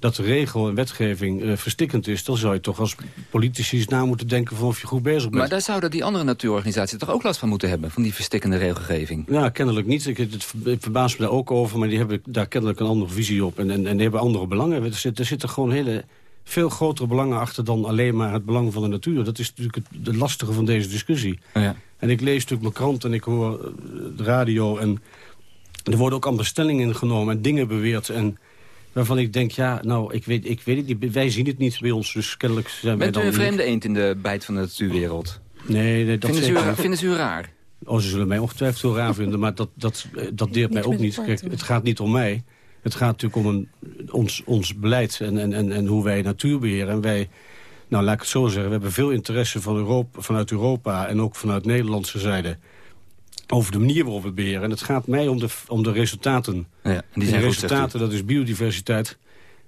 Speaker 14: dat de regel en wetgeving uh, verstikkend is... dan zou je toch als politici eens na moeten denken van of je goed bezig bent.
Speaker 13: Maar daar zouden die andere natuurorganisaties toch ook last van moeten hebben... van die verstikkende regelgeving?
Speaker 14: Ja, kennelijk niet. Ik, het, het verbaast me daar ook over, maar die hebben daar kennelijk een andere visie op. En, en, en die hebben andere belangen. Er, zit, er zitten gewoon hele veel grotere belangen achter dan alleen maar het belang van de natuur. Dat is natuurlijk het, het lastige van deze discussie.
Speaker 13: Ja.
Speaker 14: En ik lees natuurlijk mijn krant en ik hoor de radio... en er worden ook andere stellingen ingenomen en dingen beweerd... en waarvan ik denk, ja, nou, ik weet, ik weet het niet. Wij zien het niet bij ons, dus kennelijk zijn
Speaker 13: Bent
Speaker 14: wij
Speaker 13: u
Speaker 14: dan...
Speaker 13: een vreemde eend in de bijt van de natuurwereld?
Speaker 14: Nee, nee dat
Speaker 13: vinden, ze u, vinden ze u raar?
Speaker 14: Oh, ze zullen mij ongetwijfeld heel raar vinden, maar dat, dat, dat deert mij ook niet. Kijk, het gaat niet om mij. Het gaat natuurlijk om een, ons, ons beleid en, en, en, en hoe wij natuur beheren. En wij, nou laat ik het zo zeggen, we hebben veel interesse van Europa, vanuit Europa... en ook vanuit Nederlandse zijde over de manier waarop we het beheren. En het gaat mij om de, om de resultaten.
Speaker 13: Ja, en die zijn
Speaker 14: de
Speaker 13: goed,
Speaker 14: resultaten, dat is biodiversiteit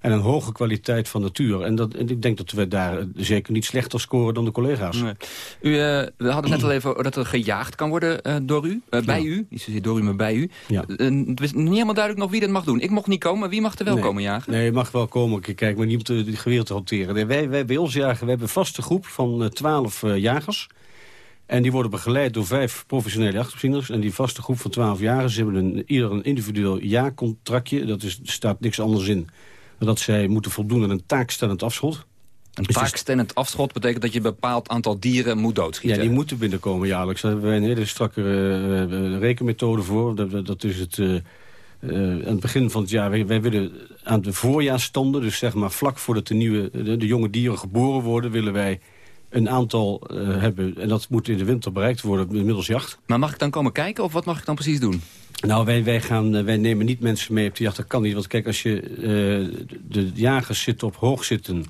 Speaker 14: en een hoge kwaliteit van natuur. En, dat, en ik denk dat we daar zeker niet slechter scoren dan de collega's.
Speaker 13: Nee. U, uh, we hadden net al even dat er gejaagd kan worden uh, door u, uh, bij ja. u. Niet zozeer door u, maar bij u.
Speaker 14: Ja.
Speaker 13: het is niet helemaal duidelijk nog wie dat mag doen. Ik mocht niet komen, maar wie mag er wel
Speaker 14: nee.
Speaker 13: komen jagen?
Speaker 14: Nee, je mag wel komen. Kijk, maar niet om de geweer te hanteren. Nee, wij, wij bij ons jagen, we hebben een vaste groep van twaalf jagers. En die worden begeleid door vijf professionele jachtopzieners. En die vaste groep van twaalf jagers hebben een, ieder een individueel jaarcontractje. Dat is, staat niks anders in dat zij moeten voldoen aan een taakstellend afschot.
Speaker 13: Een dus taakstellend afschot betekent dat je een bepaald aantal dieren moet doodschieten?
Speaker 14: Ja, die moeten binnenkomen jaarlijks. Daar hebben wij een hele strakke uh, rekenmethode voor. Dat, dat is het... Uh, uh, aan het begin van het jaar, wij, wij, willen aan de voorjaarstanden... dus zeg maar vlak voordat de, nieuwe, de, de jonge dieren geboren worden... willen wij een aantal uh, hebben. En dat moet in de winter bereikt worden middels jacht.
Speaker 13: Maar mag ik dan komen kijken of wat mag ik dan precies doen?
Speaker 14: Nou, wij, wij, gaan, wij nemen niet mensen mee op de jacht. Dat kan niet. Want kijk, als je uh, de jagers zitten op hoog zitten...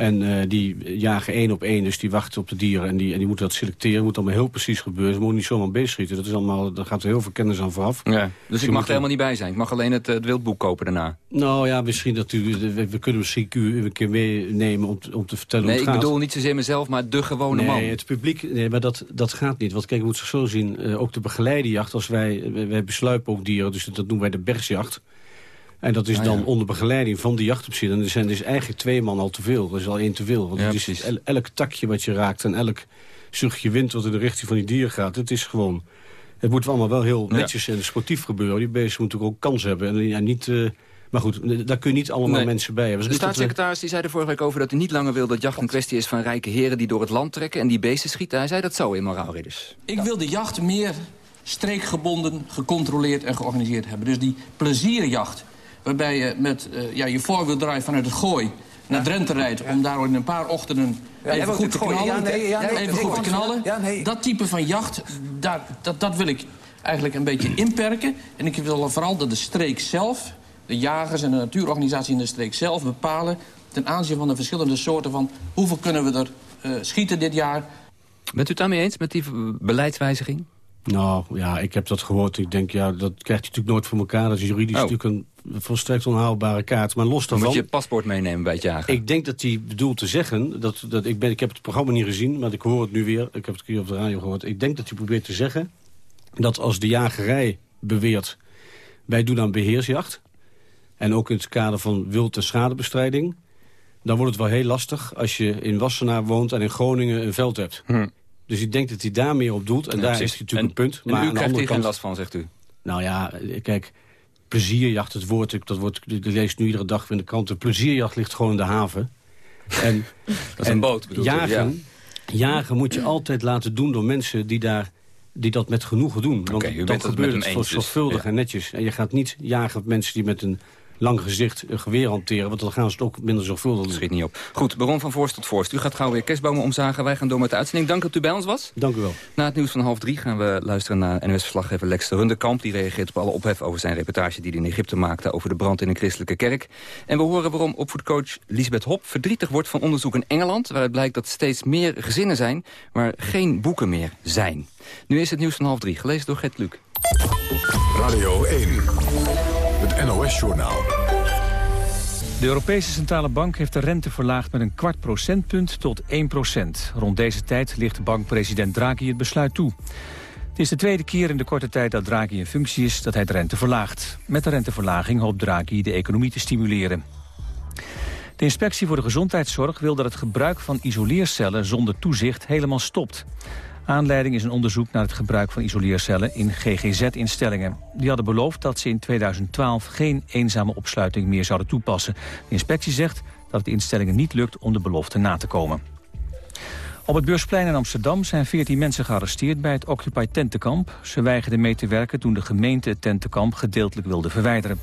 Speaker 14: en uh, die jagen één op één, dus die wachten op de dieren... en die, en die moeten dat selecteren. Moet allemaal heel precies gebeuren. Ze moeten niet zomaar beeschieten. Dat is allemaal, daar gaat er heel veel kennis aan vooraf.
Speaker 13: Ja, dus, dus ik mag er helemaal niet bij zijn? Ik mag alleen het, het wildboek kopen daarna?
Speaker 14: Nou ja, misschien dat u... We, we kunnen misschien u een keer meenemen om, om te vertellen
Speaker 13: nee,
Speaker 14: hoe het
Speaker 13: ik
Speaker 14: gaat.
Speaker 13: bedoel niet zozeer mezelf, maar de gewone
Speaker 14: nee,
Speaker 13: man.
Speaker 14: Nee, het publiek... Nee, maar dat, dat gaat niet. Want kijk, je moet zich zo zien. Uh, ook de begeleide jacht, als wij... Wij besluipen ook dieren, dus dat noemen wij de bergsjacht. En dat is
Speaker 13: Ah,
Speaker 14: dan
Speaker 13: ja.
Speaker 14: onder begeleiding van de jachtofficier. En er zijn dus eigenlijk twee man al te veel. Dat is al één te veel. Want
Speaker 13: Ja,
Speaker 14: het is el- elk takje wat je raakt en elk zuchtje wind wat in de richting van die dier gaat. Het is gewoon... Het moet allemaal wel heel
Speaker 13: Ja.
Speaker 14: netjes en sportief gebeuren. Die beesten moeten natuurlijk ook kans hebben. En, ja, niet, eh, maar goed, daar kun je niet allemaal
Speaker 13: Nee.
Speaker 14: mensen bij hebben.
Speaker 13: De
Speaker 14: Dus
Speaker 13: staatssecretaris die zei er vorige week over dat hij niet langer wil dat jacht een kwestie is van rijke heren die door het land trekken en die beesten schieten. Hij zei dat zo in moraalridders.
Speaker 22: Ik wil de jacht meer streekgebonden, gecontroleerd en georganiseerd hebben. Dus die plezierjacht, waarbij je met eh, ja, je voorwieldrive vanuit het gooi naar Drenthe rijdt... om daar in een paar ochtenden even goed te knallen. Even goed te knallen. Dat type van jacht, daar, dat, dat wil ik eigenlijk een beetje inperken. En ik wil vooral dat de streek zelf, de jagers en de natuurorganisatie in de streek zelf... bepalen ten aanzien van de verschillende soorten van... hoeveel kunnen we er eh, schieten dit jaar...
Speaker 13: Bent u het daarmee eens met die beleidswijziging?
Speaker 14: Nou, ja, ik heb dat gehoord. Ik denk, ja, dat krijgt hij natuurlijk nooit voor elkaar. Dat is juridisch
Speaker 13: Oh.
Speaker 14: natuurlijk een volstrekt onhaalbare kaart. Maar los daarvan...
Speaker 13: moet je paspoort meenemen bij het jagen.
Speaker 14: Ik denk dat hij bedoelt te zeggen... Dat, dat ik, ben, ik heb het programma niet gezien, maar ik hoor het nu weer. Ik heb het hier op de radio gehoord. Ik denk dat hij probeert te zeggen... dat als de jagerij beweert... wij doen aan beheersjacht... en ook in het kader van wild- en schadebestrijding... dan wordt het wel heel lastig als je in Wassenaar woont... en in Groningen een veld hebt. Dus ik denk dat hij daar meer op doelt. En
Speaker 13: Ja,
Speaker 14: daar
Speaker 13: precies.
Speaker 14: is natuurlijk
Speaker 13: En-
Speaker 14: een punt.
Speaker 13: en
Speaker 14: Maar
Speaker 13: u
Speaker 14: aan de
Speaker 13: krijgt
Speaker 14: andere
Speaker 13: hier geen last van, zegt u?
Speaker 14: Nou ja, kijk, plezierjacht, het woord, ik- dat wordt, ik lees nu iedere dag in de krant. De plezierjacht ligt gewoon in de haven. En, *laughs*
Speaker 13: Dat is
Speaker 14: en
Speaker 13: een boot, bedoelt u?
Speaker 14: jagen, jagen moet je altijd laten doen door mensen die, daar, die dat met genoegen doen. Want
Speaker 13: met
Speaker 14: gebeurt het
Speaker 13: eens dus,
Speaker 14: zorgvuldig
Speaker 13: ja.
Speaker 14: en netjes. En je gaat niet jagen op mensen die met een lang gezicht een geweer hanteren. Want dan gaan ze het ook minder zorgvuldig doen.
Speaker 13: Schiet niet op. Goed, Baron van Voorst tot Voorst. U gaat gauw weer kerstbomen omzagen. Wij gaan door met de uitzending. Dank dat u bij ons was.
Speaker 14: Dank u wel.
Speaker 13: Na het nieuws van half drie gaan we luisteren naar NOS-verslaggever Lex de Rundekamp. Die reageert op alle ophef over zijn reportage die hij in Egypte maakte... over de brand in een christelijke kerk. En we horen waarom opvoedcoach Lisbeth Hop verdrietig wordt van onderzoek in Engeland... waaruit blijkt dat steeds meer gezinnen zijn waar geen boeken meer zijn. Nu is het nieuws van half drie, gelezen door Gert Luc.
Speaker 1: Radio 1, het NOS-journaal.
Speaker 2: De Europese Centrale Bank heeft de rente verlaagd met een kwart procentpunt tot 1 procent. Rond deze tijd ligt bankpresident Draghi het besluit toe. Het is de tweede keer in de korte tijd dat Draghi in functie is dat hij de rente verlaagt. Met de renteverlaging hoopt Draghi de economie te stimuleren. De inspectie voor de gezondheidszorg wil dat het gebruik van isoleercellen zonder toezicht helemaal stopt. Aanleiding is een onderzoek naar het gebruik van isoleercellen in GGZ-instellingen. Die hadden beloofd dat ze in 2012 geen eenzame opsluiting meer zouden toepassen. De inspectie zegt dat het instellingen niet lukt om de belofte na te komen. Op het Beursplein in Amsterdam zijn 14 mensen gearresteerd bij het Occupy tentenkamp. Ze weigerden mee te werken toen de gemeente het tentenkamp gedeeltelijk wilde verwijderen.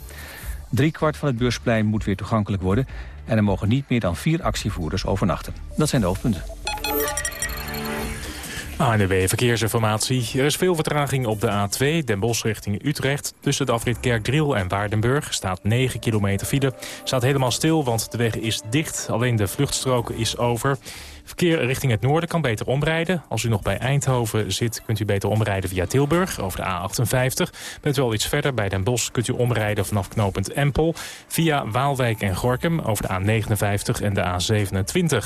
Speaker 2: Drie kwart van het Beursplein moet weer toegankelijk worden... en er mogen niet meer dan vier actievoerders overnachten. Dat zijn de hoofdpunten.
Speaker 23: ANWB Verkeersinformatie. Er is veel vertraging op de A2, Den Bosch richting Utrecht. Tussen de afrit Kerkdriel en Waardenburg staat 9 kilometer file. Staat helemaal stil, want de weg is dicht. Alleen de vluchtstrook is over. Verkeer richting het noorden kan beter omrijden. Als u nog bij Eindhoven zit, kunt u beter omrijden via Tilburg over de A58. Bent u al iets verder bij Den Bosch, kunt u omrijden vanaf knooppunt Empel... via Waalwijk en Gorkum over de A59 en de A27.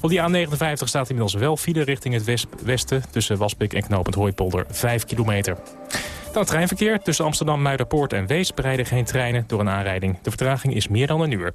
Speaker 23: Op die A59 staat inmiddels wel file richting het west- westen... tussen Waspik en knooppunt Hooipolder 5 kilometer. Dan treinverkeer tussen Amsterdam, Muiderpoort en Wees... bereiden geen treinen door een aanrijding. De vertraging is meer dan een uur.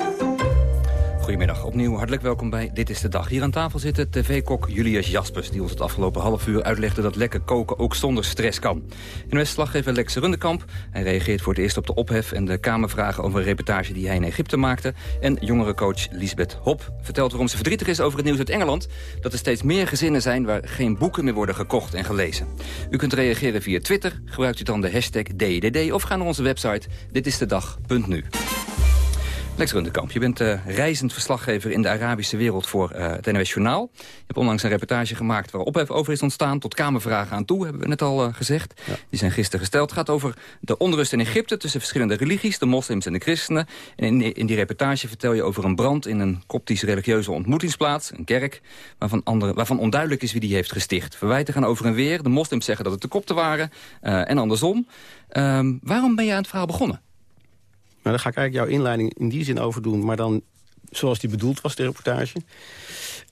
Speaker 13: Goedemiddag, opnieuw hartelijk welkom bij Dit is de Dag. Hier aan tafel zit tv-kok Julius Jaspers... die ons het afgelopen half uur uitlegde dat lekker koken ook zonder stress kan. En verslaggever Lex Rundekamp. Hij reageert voor het eerst op de ophef en de Kamervragen... over een reportage die hij in Egypte maakte. En jongerencoach Lisbeth Hop vertelt waarom ze verdrietig is over het nieuws uit Engeland... dat er steeds meer gezinnen zijn waar geen boeken meer worden gekocht en gelezen. U kunt reageren via Twitter, gebruikt u dan de hashtag DDD... of ga naar onze website ditistedag.nu. Lex Rundekamp, je bent eh, reizend verslaggever in de Arabische wereld voor eh, het NOS Journaal. Je hebt onlangs een reportage gemaakt waar ophef over is ontstaan... tot Kamervragen aan toe, hebben we net al eh, gezegd. Die zijn gisteren gesteld. Het gaat over de onrust in Egypte tussen verschillende religies... de moslims en de christenen. En in, in die reportage vertel je over een brand in een koptisch religieuze ontmoetingsplaats... een kerk, waarvan, andere, waarvan onduidelijk is wie die heeft gesticht. Verwijten gaan over en weer. De moslims zeggen dat het de kopten waren en andersom. Ehm, waarom ben je aan het verhaal begonnen?
Speaker 24: Maar daar ga ik eigenlijk jouw inleiding in die zin over doen... maar dan zoals die bedoeld was, de reportage.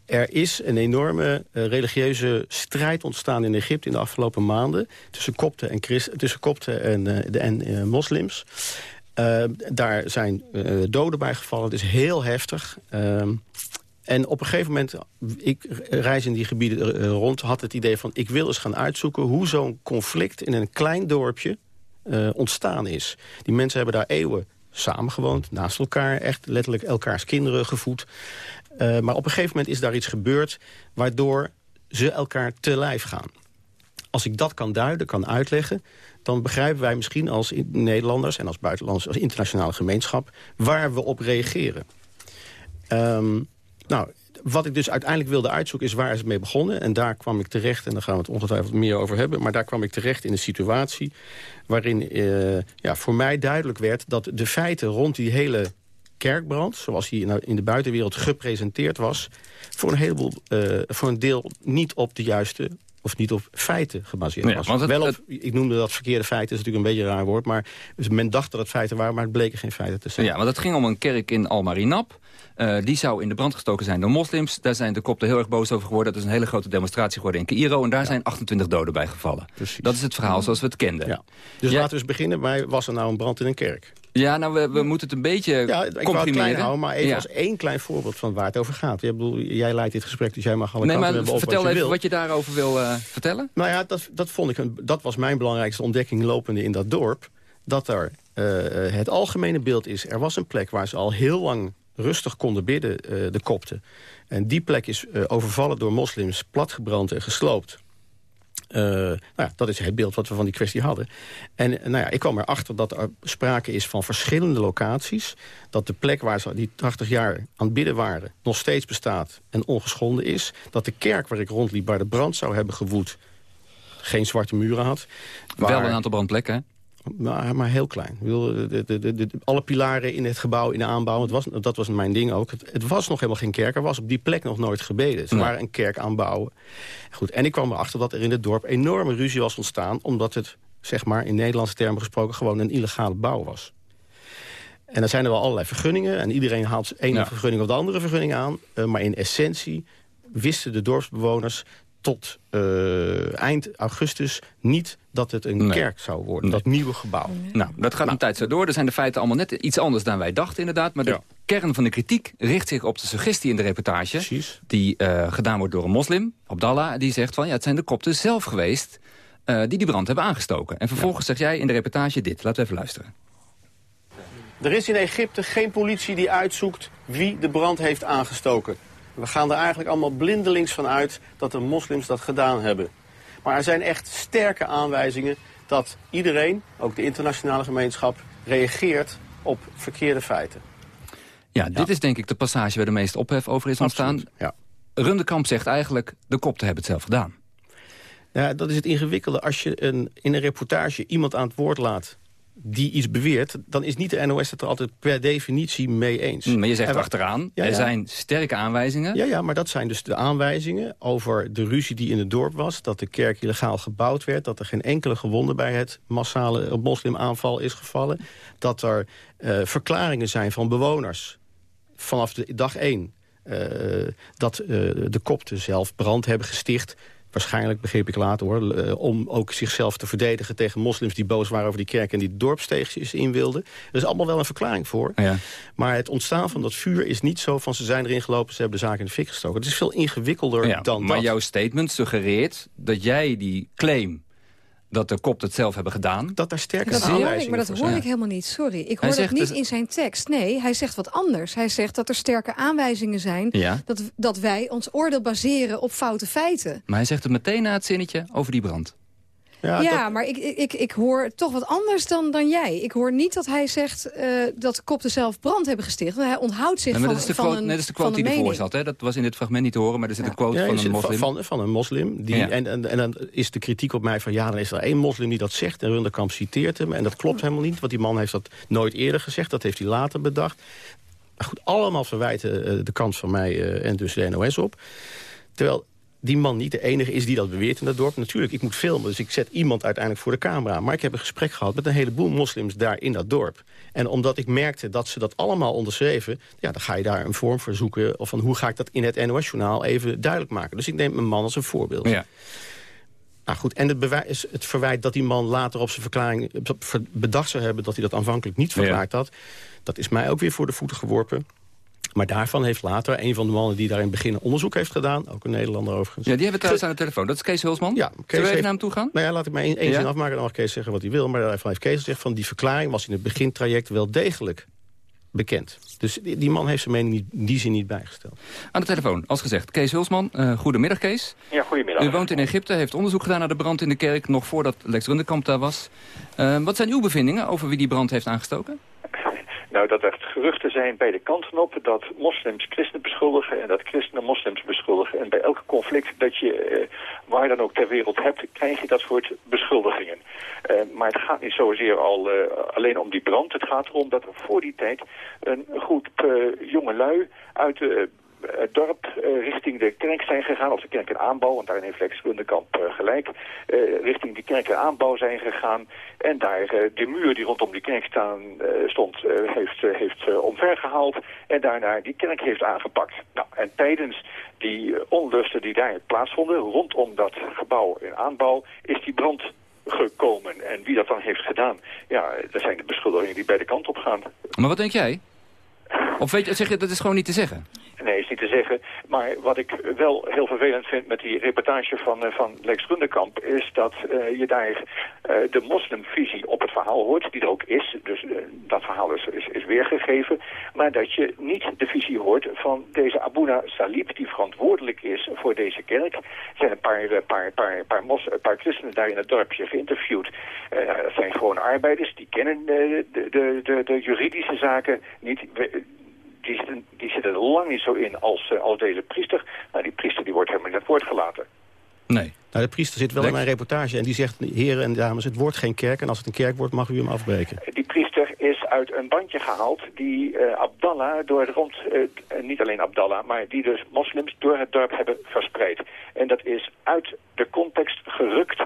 Speaker 16: Er is een enorme uh, religieuze strijd ontstaan in Egypte in de afgelopen maanden... tussen kopten en, Christ, tussen kopten en, uh, de, en uh, moslims. daar zijn doden bij gevallen. Het is heel heftig. En op een gegeven moment, ik reis in die gebieden rond... had het idee van, ik wil eens gaan uitzoeken... hoe zo'n conflict in een klein dorpje ontstaan is. Die mensen hebben daar eeuwen samengewoond, naast elkaar. Echt letterlijk elkaars kinderen gevoed. Uh, maar op een gegeven moment is daar iets gebeurd... waardoor ze elkaar te lijf gaan. Als ik dat kan duiden, kan uitleggen... dan begrijpen wij misschien als Nederlanders... en als buitenlanders, als internationale gemeenschap... waar we op reageren. Um, nou, wat ik dus uiteindelijk wilde uitzoeken is waar is het mee begonnen. En daar kwam ik terecht, en daar gaan we het ongetwijfeld meer over hebben... maar daar kwam ik terecht in een situatie waarin uh, ja, voor mij duidelijk werd... dat de feiten rond die hele kerkbrand, zoals die in de buitenwereld gepresenteerd was... voor een, heleboel, uh, voor een deel niet op de juiste of niet op feiten gebaseerd was. Want het, Wel op, ik noemde dat verkeerde feiten, is natuurlijk een beetje een raar woord... maar dus men dacht dat het feiten waren, maar het bleken geen feiten te zijn.
Speaker 13: Ja, want het ging om een kerk in Almarinap. Uh, die zou in de brand gestoken zijn door moslims. Daar zijn de kopten heel erg boos over geworden. Dat is een hele grote demonstratie geworden in Cairo. En daar zijn 28 doden bij gevallen. Precies. Dat is het verhaal zoals we het kenden. Ja.
Speaker 16: Dus laten we eens beginnen bij, was er nou een brand in een kerk?
Speaker 13: Ja, nou, we, we moeten het een beetje ja, ik klein
Speaker 16: houden, maar even als één klein voorbeeld van waar het over gaat. Jij, bedoel, jij leidt dit gesprek, dus jij mag alle nee, kanten hebben
Speaker 13: vertel
Speaker 16: wat
Speaker 13: even wat je daarover wil uh, vertellen.
Speaker 16: Nou ja, dat, dat, vond ik een, dat was mijn belangrijkste ontdekking lopende in dat dorp. Dat er uh, het algemene beeld is, er was een plek waar ze al heel lang rustig konden bidden, uh, de kopten. En die plek is overvallen door moslims, platgebrand en gesloopt. Uh, nou ja, dat is het beeld wat we van die kwestie hadden. En nou ja, ik kwam erachter dat er sprake is van verschillende locaties. Dat de plek waar ze die 80 jaar aan het bidden waren... nog steeds bestaat en ongeschonden is. Dat de kerk waar ik rondliep, waar de brand zou hebben gewoed... geen zwarte muren had.
Speaker 13: Waar... Wel een aantal brandplekken,
Speaker 16: maar, maar heel klein. De, de, de, alle pilaren in het gebouw, in de aanbouw, het was, dat was mijn ding ook. Het, het, was nog helemaal geen kerk, er was op die plek nog nooit gebeden. Ze waren een kerk aanbouwen. Goed, en ik kwam erachter dat er in het dorp enorme ruzie was ontstaan... omdat het, zeg maar, in Nederlandse termen gesproken... gewoon een illegale bouw was. En dan zijn er wel allerlei vergunningen... en iedereen haalt ene vergunning of de andere vergunning aan. Uh, maar in essentie wisten de dorpsbewoners tot uh, eind augustus niet dat het een kerk zou worden. Dat nieuwe gebouw.
Speaker 13: Nou, dat gaat nou. een tijd zo door. Er zijn de feiten allemaal net iets anders dan wij dachten inderdaad. Maar de kern van de kritiek richt zich op de suggestie in de reportage... Precies. die uh, gedaan wordt door een moslim, Abdallah. Die zegt van ja, het zijn de kopten zelf geweest uh, die die brand hebben aangestoken. En vervolgens zeg jij in de reportage dit. Laten we even luisteren.
Speaker 16: Er is in Egypte geen politie die uitzoekt wie de brand heeft aangestoken. We gaan er eigenlijk allemaal blindelings van uit dat de moslims dat gedaan hebben. Maar er zijn echt sterke aanwijzingen dat iedereen, ook de internationale gemeenschap, reageert op verkeerde feiten.
Speaker 13: Ja, dit is denk ik de passage waar de meeste ophef over is ontstaan. Ja. Rundekamp zegt eigenlijk, de kopten hebben het zelf gedaan.
Speaker 16: Ja, dat is het ingewikkelde. Als je een, in een reportage iemand aan het woord laat die iets beweert, dan is niet de NOS het er altijd per definitie mee eens.
Speaker 13: Maar je zegt achteraan, er zijn sterke aanwijzingen.
Speaker 16: Ja, ja, maar dat zijn dus de aanwijzingen over de ruzie die in het dorp was... dat de kerk illegaal gebouwd werd... dat er geen enkele gewonde bij het massale moslimaanval is gevallen... dat er uh, verklaringen zijn van bewoners vanaf de dag één... Uh, dat uh, de kopten zelf brand hebben gesticht waarschijnlijk, begreep ik later hoor... Uh, om ook zichzelf te verdedigen tegen moslims die boos waren over die kerk... en die dorpsteegjes in wilden. Er is allemaal wel een verklaring voor. Ja. Maar het ontstaan van dat vuur is niet zo van... ze zijn erin gelopen, ze hebben de zaak in de fik gestoken. Het is veel ingewikkelder ja, dan
Speaker 13: maar
Speaker 16: dat.
Speaker 13: jouw statement suggereert dat jij die claim dat de kop het zelf hebben gedaan.
Speaker 16: Dat daar sterke
Speaker 17: dat hoor ik, Maar dat hoor ik helemaal niet, sorry. Ik hoor dat niet dus- in zijn tekst. Nee, hij zegt wat anders. Hij zegt dat er sterke aanwijzingen zijn... Dat, dat wij ons oordeel baseren op foute feiten.
Speaker 13: Maar hij zegt het meteen na het zinnetje over die brand.
Speaker 17: Ja, ja maar ik, ik, ik hoor toch wat anders dan, dan jij. Ik hoor niet dat hij zegt uh, dat de kopten zelf brand hebben gesticht. Hij onthoudt zich ja, van,
Speaker 13: de
Speaker 17: van
Speaker 13: een Dat is de quote die ervoor zat. Hè? Dat was in dit fragment niet te horen, maar er zit ja. een quote van een moslim.
Speaker 16: Van, van een moslim. Die, en, en, en dan is de kritiek op mij van... ja, dan is er één moslim die dat zegt en Runderkamp citeert hem. En dat klopt helemaal niet, want die man heeft dat nooit eerder gezegd. Dat heeft hij later bedacht. Maar goed, allemaal verwijten uh, de kant van mij uh, en dus de NOS op. Terwijl die man niet de enige is die dat beweert in dat dorp. Natuurlijk, ik moet filmen, dus ik zet iemand uiteindelijk voor de camera. Maar ik heb een gesprek gehad met een heleboel moslims daar in dat dorp. En omdat ik merkte dat ze dat allemaal onderschreven... ja, dan ga je daar een vorm voor zoeken... of van hoe ga ik dat in het NOS-journaal even duidelijk maken. Dus ik neem mijn man als een voorbeeld. Ja. Nou goed, en het, bewijs, het verwijt dat die man later op zijn verklaring bedacht zou hebben... dat hij dat aanvankelijk niet verklaard had... dat is mij ook weer voor de voeten geworpen. Maar daarvan heeft later een van de mannen die daar in het begin onderzoek heeft gedaan... ook een Nederlander overigens...
Speaker 13: Ja, die hebben we trouwens aan de telefoon. Dat is Kees Hulsman. Ja, Kees Zullen we even naar hem toe gaan?
Speaker 16: Nou ja, laat ik maar één, zin afmaken. Dan mag Kees zeggen wat hij wil. Maar daarvan heeft Kees gezegd van die verklaring was in het begintraject wel degelijk bekend. Dus die, man heeft zijn mening niet, die zin niet bijgesteld.
Speaker 13: Aan de telefoon, als gezegd, Kees Hulsman. Uh, goedemiddag, Kees.
Speaker 25: Ja, goedemiddag.
Speaker 13: U woont in Egypte, heeft onderzoek gedaan naar de brand in de kerk... nog voordat Lex Rundekamp daar was. Uh, wat zijn uw bevindingen over wie die brand heeft aangestoken?
Speaker 25: Nou, dat er geruchten zijn bij de kanten op dat moslims christenen beschuldigen en dat christenen moslims beschuldigen. En bij elk conflict dat je eh, waar dan ook ter wereld hebt, krijg je dat soort beschuldigingen. Uh, maar het gaat niet zozeer al uh, alleen om die brand. Het gaat erom dat er voor die tijd een groep jonge lui uit de het dorp uh, richting de kerk zijn gegaan, of de kerk en aanbouw, want daarin heeft Lex Rundekamp uh, gelijk, uh, richting die kerk en aanbouw zijn gegaan. En daar de muur die rondom die kerk staan, stond, heeft, heeft omvergehaald en daarna die kerk heeft aangepakt. Nou, en tijdens die onlusten die daar plaatsvonden, rondom dat gebouw in aanbouw, is die brand gekomen. En wie dat dan heeft gedaan, ja, dat zijn de beschuldigingen die bij de kant op gaan.
Speaker 13: Maar wat denk jij? Of weet je, zeg je, dat is gewoon niet te zeggen?
Speaker 25: Nee, is niet te zeggen. Maar wat ik wel heel vervelend vind met die reportage van, uh, van Lex Rundekamp... is dat uh, je daar uh, de moslimvisie op het verhaal hoort, die er ook is. Dus dat verhaal is, is, is, weergegeven. Maar dat je niet de visie hoort van deze Abuna Salib... die verantwoordelijk is voor deze kerk. Er zijn een paar, paar, paar, paar, mos, paar christenen daar in het dorpje geïnterviewd. dat zijn gewoon arbeiders, die kennen de, de, de, de juridische zaken niet zitten, die zitten er lang niet zo in als, uh, als deze priester. Nou, die priester die wordt helemaal in het woord gelaten.
Speaker 16: Nee. Nou, de priester zit wel in mijn reportage en die zegt... heren en dames, het wordt geen kerk en als het een kerk wordt mag u hem afbreken.
Speaker 25: Die priester is uit een bandje gehaald die uh, Abdallah door het rond... Uh, niet alleen Abdallah, maar die dus moslims door het dorp hebben verspreid. En dat is uit de context gerukt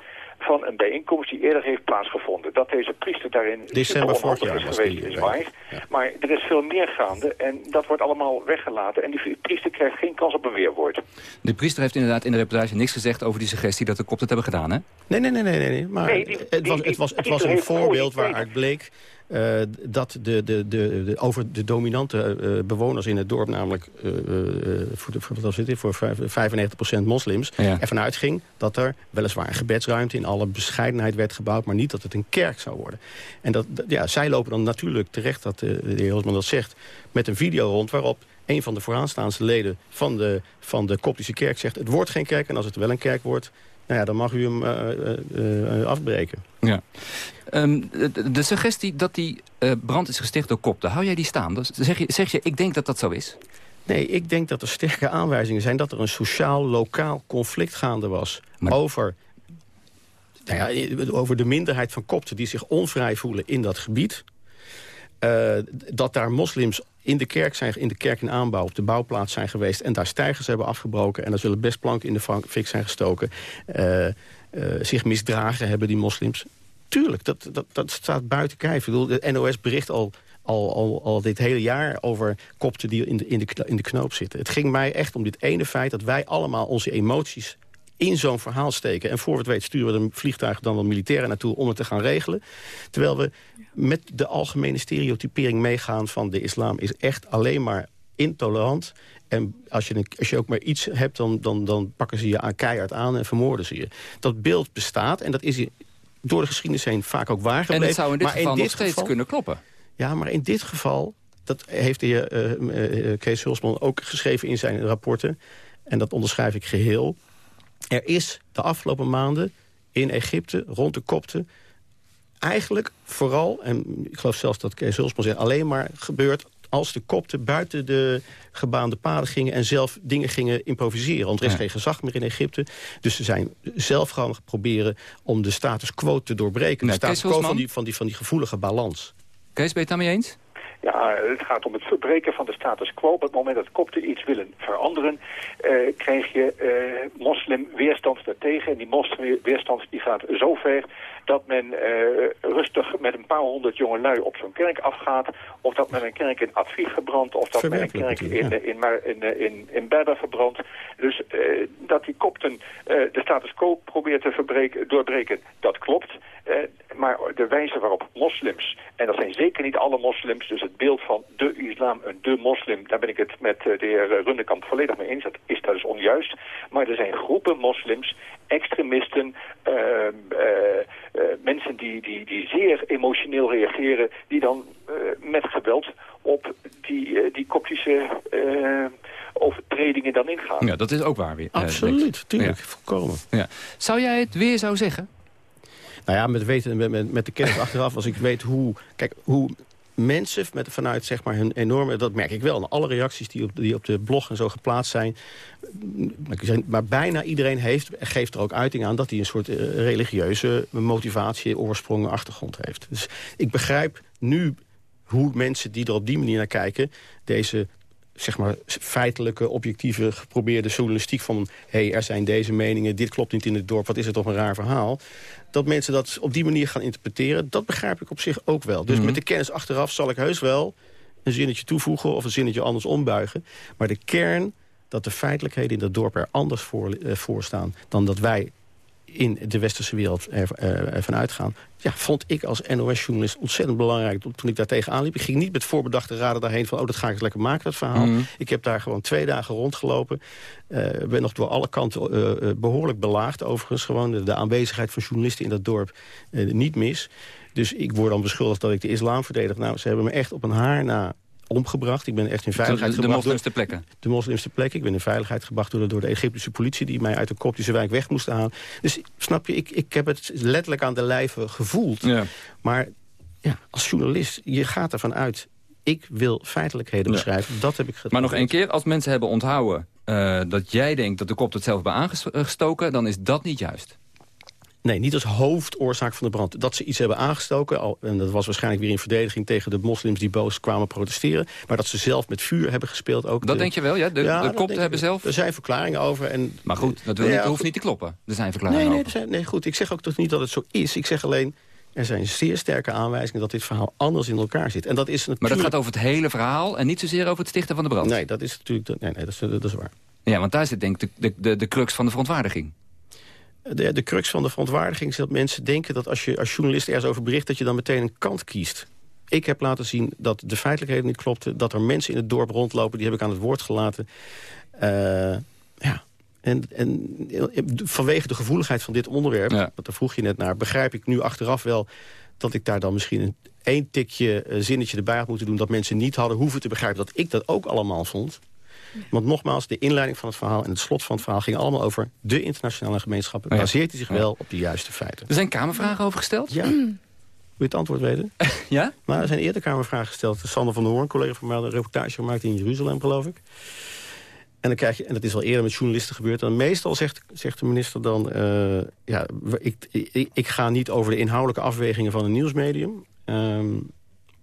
Speaker 25: van een bijeenkomst die eerder heeft plaatsgevonden. Dat deze priester daarin
Speaker 16: December vorig jaar
Speaker 25: is geweest, is waar. Maar er is veel meer gaande en dat wordt allemaal weggelaten. En die priester krijgt geen kans op een weerwoord.
Speaker 13: De priester heeft inderdaad in de reportage niks gezegd over die suggestie dat de kop het hebben gedaan, hè?
Speaker 16: Nee, nee, nee, nee. nee. Maar
Speaker 25: nee, die,
Speaker 16: het, was, het, was, het was een voorbeeld waaruit bleek uh, dat de, de, de, de, over de dominante uh, bewoners in het dorp, namelijk uh, voor, wat zit dit, voor 95% moslims, ja. ervan uitging dat er weliswaar een gebedsruimte in alle bescheidenheid werd gebouwd, maar niet dat het een kerk zou worden. En dat, ja, zij lopen dan natuurlijk terecht, dat de heer Hosman dat zegt, met een video rond waarop een van de vooraanstaande leden van de, van de koptische kerk zegt... het wordt geen kerk en als het wel een kerk wordt... Nou ja, dan mag u hem uh, uh, afbreken.
Speaker 13: Ja. Um, de, suggestie dat die brand is gesticht door kopten, hou jij die staan? Dus zeg, je, zeg je, ik denk dat dat zo is?
Speaker 16: Nee, ik denk dat er sterke aanwijzingen zijn... dat er een sociaal, lokaal conflict gaande was... over, nou ja, over de minderheid van kopten die zich onvrij voelen in dat gebied. Uh, dat daar moslims in de kerk zijn, in de kerk in aanbouw, op de bouwplaats zijn geweest... en daar stijgers hebben afgebroken en er zullen best planken in de fik zijn gestoken... Uh, uh, zich misdragen hebben, die moslims. Tuurlijk, dat, dat, dat staat buiten kijf. Ik bedoel, de NOS bericht al, al, al, al dit hele jaar over kopten die in de, in, de, in de knoop zitten. Het ging mij echt om dit ene feit dat wij allemaal onze emoties in zo'n verhaal steken. En voor we het weten sturen we een vliegtuig dan wel militairen naartoe om het te gaan regelen. Terwijl we met de algemene stereotypering meegaan van de islam is echt alleen maar intolerant. En als je, als je ook maar iets hebt, dan, dan, dan pakken ze je aan keihard aan en vermoorden ze je. Dat beeld bestaat en dat is door de geschiedenis heen vaak ook waar gebleven. En
Speaker 13: het zou in dit maar geval in dit nog steeds kunnen kloppen.
Speaker 16: Ja, maar in dit geval, dat heeft de heer uh, uh, Kees Hulsman ook geschreven in zijn rapporten... en dat onderschrijf ik geheel... Er is de afgelopen maanden in Egypte, rond de kopten... eigenlijk vooral, en ik geloof zelfs dat Kees Hulsman zegt... alleen maar gebeurd als de kopten buiten de gebaande paden gingen... en zelf dingen gingen improviseren. Want er is geen gezag meer in Egypte. Dus ze zijn zelf gaan proberen om de status quo te doorbreken. de status quo van die, van, die, van die gevoelige balans.
Speaker 13: Kees, ben je het daarmee eens?
Speaker 25: Ja, het gaat om het verbreken van de status quo. Op het moment dat kopten iets willen veranderen, uh, krijg je uh, moslimweerstand daartegen. En die moslimweerstand die gaat zo ver dat men uh, rustig met een paar honderd jongelui op zo'n kerk afgaat. Of dat men een kerk in Advies verbrandt. Of dat men een kerk in, in, in, in, in, in Berber verbrandt. Dus uh, dat die kopten uh, de status quo probeert te verbreken, doorbreken, dat klopt. maar de wijze waarop moslims, en dat zijn zeker niet alle moslims... dus het beeld van de islam, een de moslim... daar ben ik het met de heer Rundekamp volledig mee eens. Dat is dat dus onjuist. Maar er zijn groepen moslims, extremisten... Uh, mensen die, die, die zeer emotioneel reageren... die dan uh, met geweld op die, uh, die koptische overtredingen dan ingaan.
Speaker 13: Ja, dat is ook waar weer.
Speaker 16: Absoluut, tuurlijk, ja. volkomen.
Speaker 13: Ja. Zou jij het weer zo zeggen?
Speaker 16: Nou ja, met, weten, met, met, met de kennis *laughs* achteraf, als ik weet hoe... Kijk, hoe mensen met, vanuit zeg maar, hun enorme... dat merk ik wel aan alle reacties die op, die op de blog en zo geplaatst zijn. Maar bijna iedereen heeft, geeft er ook uiting aan... dat hij een soort uh, religieuze motivatie, oorsprong, achtergrond heeft. Dus ik begrijp nu hoe mensen die er op die manier naar kijken... deze zeg maar, feitelijke, objectieve, geprobeerde journalistiek van... hé, hey, er zijn deze meningen, dit klopt niet in het dorp, wat is het toch een raar verhaal dat mensen dat op die manier gaan interpreteren... dat begrijp ik op zich ook wel. Dus mm -hmm. met de kennis achteraf zal ik heus wel een zinnetje toevoegen... of een zinnetje anders ombuigen. Maar de kern dat de feitelijkheden in dat dorp er anders voor, uh, voor staan... dan dat wij in de westerse wereld ervan uitgaan... Ja, vond ik als NOS-journalist ontzettend belangrijk toen ik daar tegenaan liep. Ik ging niet met voorbedachte raden daarheen van... oh, dat ga ik eens lekker maken, dat verhaal. Mm. Ik heb daar gewoon twee dagen rondgelopen. Uh, ben nog door alle kanten uh, behoorlijk belaagd overigens. Gewoon de, aanwezigheid van journalisten in dat dorp uh, niet mis. Dus ik word dan beschuldigd dat ik de islam verdedig. Nou, ze hebben me echt op een haar na omgebracht. Ik ben echt in veiligheid
Speaker 13: de, de
Speaker 16: gebracht.
Speaker 13: De moslimste?
Speaker 16: De moslimste plekken. Ik ben in veiligheid gebracht door de, door de Egyptische politie... die mij uit de koptische wijk weg moest halen. Dus snap je, ik, ik heb het letterlijk aan de lijve gevoeld.
Speaker 13: Ja.
Speaker 16: Maar ja, als journalist, je gaat ervan uit... ik wil feitelijkheden ja. beschrijven. Dat heb ik gedaan.
Speaker 13: Maar nog één keer, als mensen hebben onthouden... Uh, dat jij denkt dat de kop het zelf hebben aangestoken... dan is dat niet juist.
Speaker 16: Nee, niet als hoofdoorzaak van de brand. Dat ze iets hebben aangestoken, al, en dat was waarschijnlijk weer in verdediging... tegen de moslims die boos kwamen protesteren. Maar dat ze zelf met vuur hebben gespeeld. Ook
Speaker 13: dat
Speaker 16: de,
Speaker 13: denk je wel, ja? De, ja, de kopten hebben zelf...
Speaker 16: Er zijn verklaringen over. En,
Speaker 13: maar goed, dat wil ja, hoeft niet te kloppen. Er zijn verklaringen
Speaker 16: nee, nee,
Speaker 13: over.
Speaker 16: Zijn, nee, goed. Ik zeg ook toch niet dat het zo is. Ik zeg alleen... Er zijn zeer sterke aanwijzingen dat dit verhaal anders in elkaar zit. En dat is natuurlijk...
Speaker 13: Maar dat gaat over het hele verhaal en niet zozeer over het stichten van de brand?
Speaker 16: Nee, dat is natuurlijk... Nee, nee dat, is, dat is waar.
Speaker 13: Ja, want daar zit denk ik de, de, de crux van de verontwaardiging.
Speaker 16: De, de crux van de verontwaardiging is dat mensen denken... dat als je als journalist ergens over bericht... dat je dan meteen een kant kiest. Ik heb laten zien dat de feitelijkheden niet klopten... dat er mensen in het dorp rondlopen, die heb ik aan het woord gelaten. Uh, ja, en, en, vanwege de gevoeligheid van dit onderwerp...
Speaker 13: Ja.
Speaker 16: want daar vroeg je net naar... begrijp ik nu achteraf wel dat ik daar dan misschien een één tikje uh, zinnetje erbij had moeten doen... dat mensen niet hadden hoeven te begrijpen dat ik dat ook allemaal vond... Want nogmaals, de inleiding van het verhaal en het slot van het verhaal... ging allemaal over de internationale gemeenschap. Het baseert hij zich wel op de juiste feiten.
Speaker 13: Er zijn kamervragen over gesteld?
Speaker 16: Ja. Wil je het antwoord weten? *laughs*
Speaker 13: ja?
Speaker 16: Maar er zijn eerder kamervragen gesteld. Sander van der Hoorn, collega van mij, had een reportage gemaakt in Jeruzalem, geloof ik. En, dan krijg je, en dat is al eerder met journalisten gebeurd. En meestal zegt, zegt de minister dan... Uh, ja, ik, ik, ik, ga niet over de inhoudelijke afwegingen van een nieuwsmedium... Um,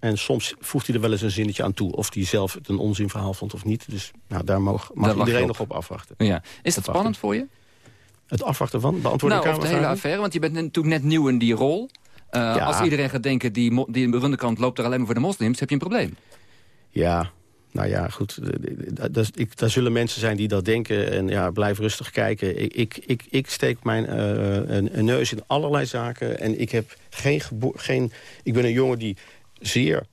Speaker 16: en soms voegt hij er wel eens een zinnetje aan toe... of hij zelf het een onzinverhaal vond of niet. Dus nou, daar mag, mag iedereen nog op afwachten.
Speaker 13: Ja. Is dat spannend voor je?
Speaker 16: Het afwachten van? Beantwoord
Speaker 13: nou, of de hele affaire, want je bent natuurlijk net nieuw in die rol. Uh, ja. Als iedereen gaat denken, die, die rundekant loopt er alleen maar voor de moslims... heb je een probleem.
Speaker 16: Ja, nou ja, goed. Daar zullen mensen zijn die dat denken. En ja, blijf rustig kijken. Ik, ik, ik, ik steek mijn uh, een, een neus in allerlei zaken. En ik heb geen, geen... Ik ben een jongen die zeer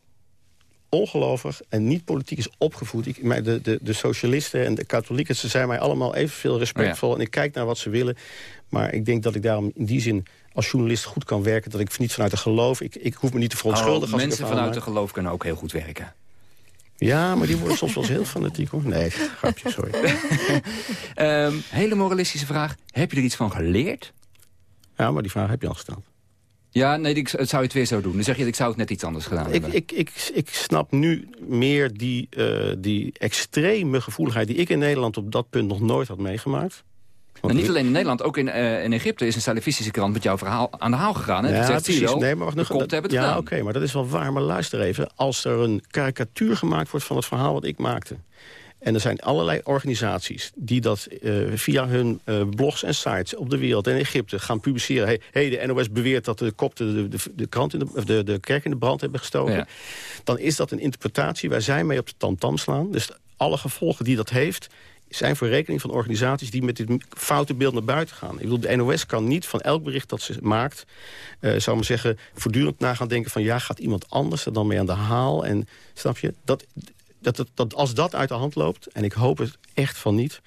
Speaker 16: ongelovig en niet politiek is opgevoed. Ik, mij, de, de, de socialisten en de katholieken, ze zijn mij allemaal evenveel respectvol... Oh ja. en ik kijk naar wat ze willen. Maar ik denk dat ik daarom in die zin als journalist goed kan werken... dat ik niet vanuit de geloof... Ik, ik hoef me niet te verontschuldigen.
Speaker 13: Oh, mensen vanuit de geloof kunnen ook heel goed werken.
Speaker 16: Ja, maar die worden soms wel eens heel fanatiek, hoor. Nee, grapje, sorry.
Speaker 13: um, *laughs* hele moralistische vraag. Heb je er iets van geleerd?
Speaker 16: Ja, maar die vraag heb je al gesteld.
Speaker 13: Ja, nee, ik, zou je het weer zo doen. Dan zeg je, ik zou het net iets anders gedaan
Speaker 16: ik,
Speaker 13: hebben.
Speaker 16: Ik, ik, ik snap nu meer die, uh, die extreme gevoeligheid... die ik in Nederland op dat punt nog nooit had meegemaakt.
Speaker 13: Want niet alleen in Nederland, ook in, uh, in Egypte is een salafistische krant met jouw verhaal aan de haal gegaan. Hè?
Speaker 16: Ja,
Speaker 13: zegt,
Speaker 16: precies.
Speaker 13: Wel,
Speaker 16: nee, maar wacht nog.
Speaker 13: Dat, hebben het
Speaker 16: ja, oké, maar dat is wel waar. Maar luister even. Als er een karikatuur gemaakt wordt van het verhaal wat ik maakte... En er zijn allerlei organisaties die dat uh, via hun uh, blogs en sites op de wereld en Egypte gaan publiceren. Hey, hey, de NOS beweert dat de kopten de, de, de, krant in de, de, de kerk in de brand hebben gestoken. Ja. Dan is dat een interpretatie waar zij mee op de tamtam slaan. Dus alle gevolgen die dat heeft zijn voor rekening van organisaties die met dit foute beeld naar buiten gaan. Ik bedoel, de NOS kan niet van elk bericht dat ze maakt... Uh, zou maar zeggen, voortdurend na gaan denken van... ja, gaat iemand anders er dan mee aan de haal? En snap je? Dat, dat, dat, dat, als dat uit de hand loopt, en ik hoop het echt van niet...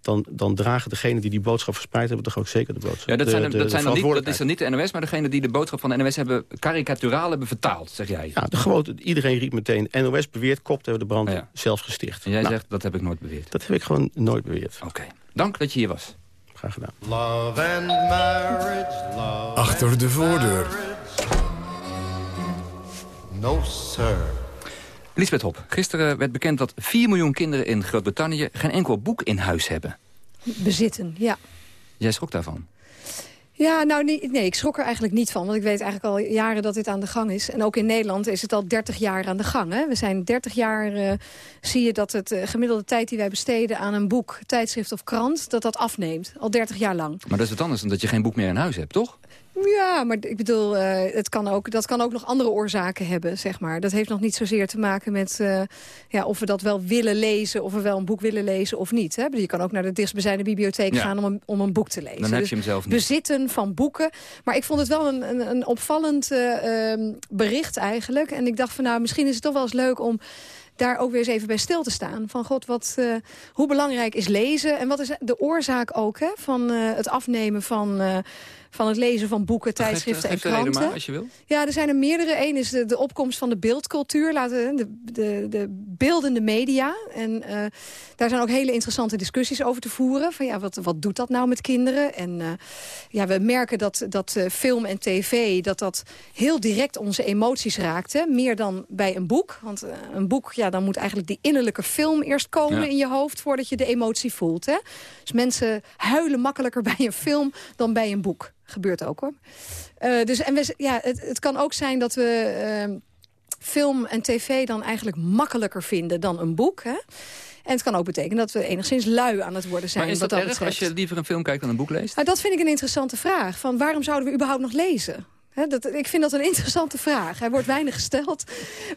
Speaker 16: Dan, dan dragen degenen die die boodschap verspreid hebben... toch ook zeker de boodschap.
Speaker 13: Ja, dat, zijn,
Speaker 16: de, de,
Speaker 13: dat, zijn dan niet, dat is dan niet de NOS, maar degene die de boodschap van de NOS hebben... karikaturaal hebben vertaald, zeg jij.
Speaker 16: Ja, de grote, iedereen riep meteen... NOS beweert, kopt hebben de brand
Speaker 13: Ja.
Speaker 16: zelf gesticht.
Speaker 13: En jij
Speaker 16: Nou,
Speaker 13: zegt, dat heb ik nooit beweerd.
Speaker 16: Dat heb ik gewoon nooit beweerd.
Speaker 13: Oké. Dank dat je hier was.
Speaker 16: Graag gedaan.
Speaker 1: Love and marriage, love Achter de voordeur.
Speaker 26: No, sir.
Speaker 13: Lisbeth Hop, gisteren werd bekend dat 4 miljoen kinderen in Groot-Brittannië... geen enkel boek in huis hebben.
Speaker 17: Bezitten, ja.
Speaker 13: Jij schrok daarvan?
Speaker 17: Ja, nou nee, nee, ik schrok er eigenlijk niet van. Want ik weet eigenlijk al jaren dat dit aan de gang is. En ook in Nederland is het al 30 jaar aan de gang. Hè? We zijn 30 jaar, eh, zie je dat het eh, gemiddelde tijd die wij besteden aan een boek, tijdschrift of krant, dat dat afneemt. Al 30 jaar lang.
Speaker 13: Maar dat is wat anders dan dat je geen boek meer in huis hebt, toch?
Speaker 17: Ja, maar ik bedoel, eh, het kan ook, dat kan ook nog andere oorzaken hebben, zeg maar. Dat heeft nog niet zozeer te maken met eh, ja, of we dat wel willen lezen... of we wel een boek willen lezen of niet. Hè? Je kan ook naar de dichtstbijzijnde bibliotheek
Speaker 13: Ja.
Speaker 17: gaan om een, om een boek te lezen.
Speaker 13: Dan heb
Speaker 17: Dus
Speaker 13: je hem zelf niet.
Speaker 17: Bezitten van boeken. Maar ik vond het wel een, een, een opvallend eh, ehm, bericht eigenlijk. En ik dacht van nou, misschien is het toch wel eens leuk om daar ook weer eens even bij stil te staan. Van god, wat, hoe belangrijk is lezen? En wat is de oorzaak ook hè, van het afnemen van, van het lezen van boeken, tijdschriften
Speaker 13: geef,
Speaker 17: en
Speaker 13: geef
Speaker 17: kranten?
Speaker 13: maar, als je wil.
Speaker 17: Ja, er zijn er meerdere. Eén is de, de opkomst van de beeldcultuur, laten, de, de, de beeldende media. En eh, daar zijn ook hele interessante discussies over te voeren. Van ja, wat, wat doet dat nou met kinderen? En eh, ja, we merken dat, dat eh, film en tv, dat dat heel direct onze emoties raakt. Hè? Meer dan bij een boek. Want een boek, ja, dan moet eigenlijk die innerlijke film eerst komen
Speaker 27: Ja.
Speaker 17: in je hoofd... voordat je de emotie voelt. Hè? Dus mensen huilen makkelijker *laughs* bij een film dan bij een boek. Gebeurt ook hoor. Eh, dus, en we, ja, het, het kan ook zijn dat we eh, film en tv dan eigenlijk makkelijker vinden dan een boek. Hè? En het kan ook betekenen dat we enigszins lui aan het worden zijn.
Speaker 13: maar is
Speaker 17: wat
Speaker 13: dat erg
Speaker 17: betreft.
Speaker 13: als je liever een film kijkt dan een boek leest?
Speaker 17: Nou, dat vind ik een interessante vraag. Van waarom zouden we überhaupt nog lezen? Dat, ik vind dat een interessante vraag. Hij wordt weinig gesteld.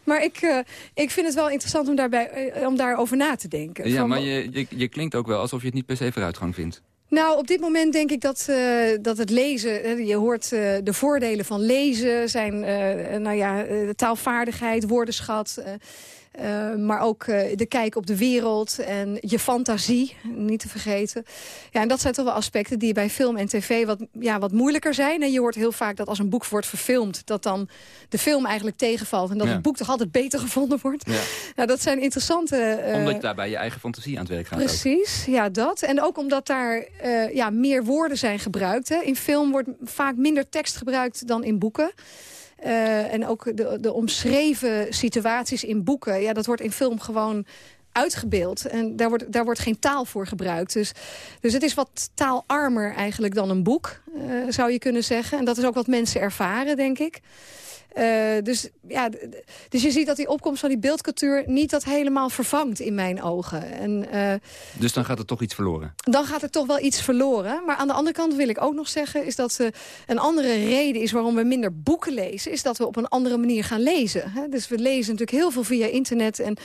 Speaker 17: Maar ik, eh, ik vind het wel interessant om, daarbij, eh, om daarover na te denken.
Speaker 13: Ja,
Speaker 17: Van,
Speaker 13: maar je, je, je klinkt ook wel alsof je het niet per se vooruitgang vindt.
Speaker 17: Nou, op dit moment denk ik dat, eh, dat het lezen... je hoort eh, de voordelen van lezen zijn eh, nou ja, taalvaardigheid, woordenschat... eh, maar ook eh, de kijk op de wereld en je fantasie, niet te vergeten. Ja, en dat zijn toch wel aspecten die bij film en tv wat, ja, wat moeilijker zijn. En je hoort heel vaak dat als een boek wordt verfilmd... dat dan de film eigenlijk tegenvalt... en dat
Speaker 13: Ja.
Speaker 17: het boek toch altijd beter gevonden wordt.
Speaker 13: Ja.
Speaker 17: Nou, dat zijn interessante... eh,
Speaker 13: Omdat je daarbij je eigen fantasie aan het werk gaat. ook.
Speaker 17: Precies, ja dat. En ook omdat daar ja, meer woorden zijn gebruikt. Hè. In film wordt vaak minder tekst gebruikt dan in boeken. Eh, en ook de, de omschreven situaties in boeken... Ja, dat wordt in film gewoon uitgebeeld. En daar wordt, daar wordt geen taal voor gebruikt. Dus, dus het is wat taalarmer eigenlijk dan een boek, eh, zou je kunnen zeggen. En dat is ook wat mensen ervaren, denk ik. Eh, dus, ja, dus je ziet dat die opkomst van die beeldcultuur... niet dat helemaal vervangt in mijn ogen. En, eh,
Speaker 13: Dus dan gaat er toch iets verloren.
Speaker 17: dan gaat er toch wel iets verloren. Maar aan de andere kant wil ik ook nog zeggen... is dat eh, een andere reden is waarom we minder boeken lezen... is dat we op een andere manier gaan lezen. Hè? Dus we lezen natuurlijk heel veel via internet en